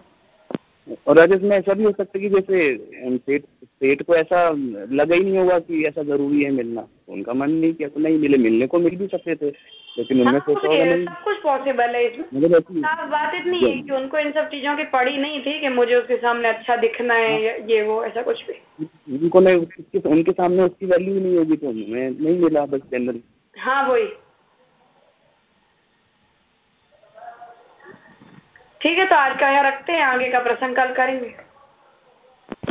और राजेश में ऐसा भी हो सकता है कि जैसे सेठ सेठ को ऐसा लगा ही नहीं होगा कि ऐसा ज़रूरी है मिलना। उनका मन नहीं किया तो नहीं मिले। मिलने को मिल भी सकते थे लेकिन उनमें सोचा होगा नहीं सब कुछ पॉसिबल है। इसमें बात इतनी है कि उनको इन सब चीज़ों की पड़ी नहीं थी कि मुझे उसके सामने अच्छा दिखना है ये वो ऐसा कुछ भी। उनको नहीं उनके सामने उसकी वैल्यू नहीं होगी तो मैं नहीं मिला बस जनरल हाँ वही। ठीक है तो आज का यहाँ रखते हैं आगे का प्रसंग कल करेंगे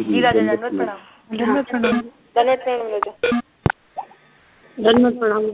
जी राजा धन्यवाद प्रणाम धन्यवाद प्रणाम धन्यवाद प्रणाम राजा धन्यवाद प्रणाम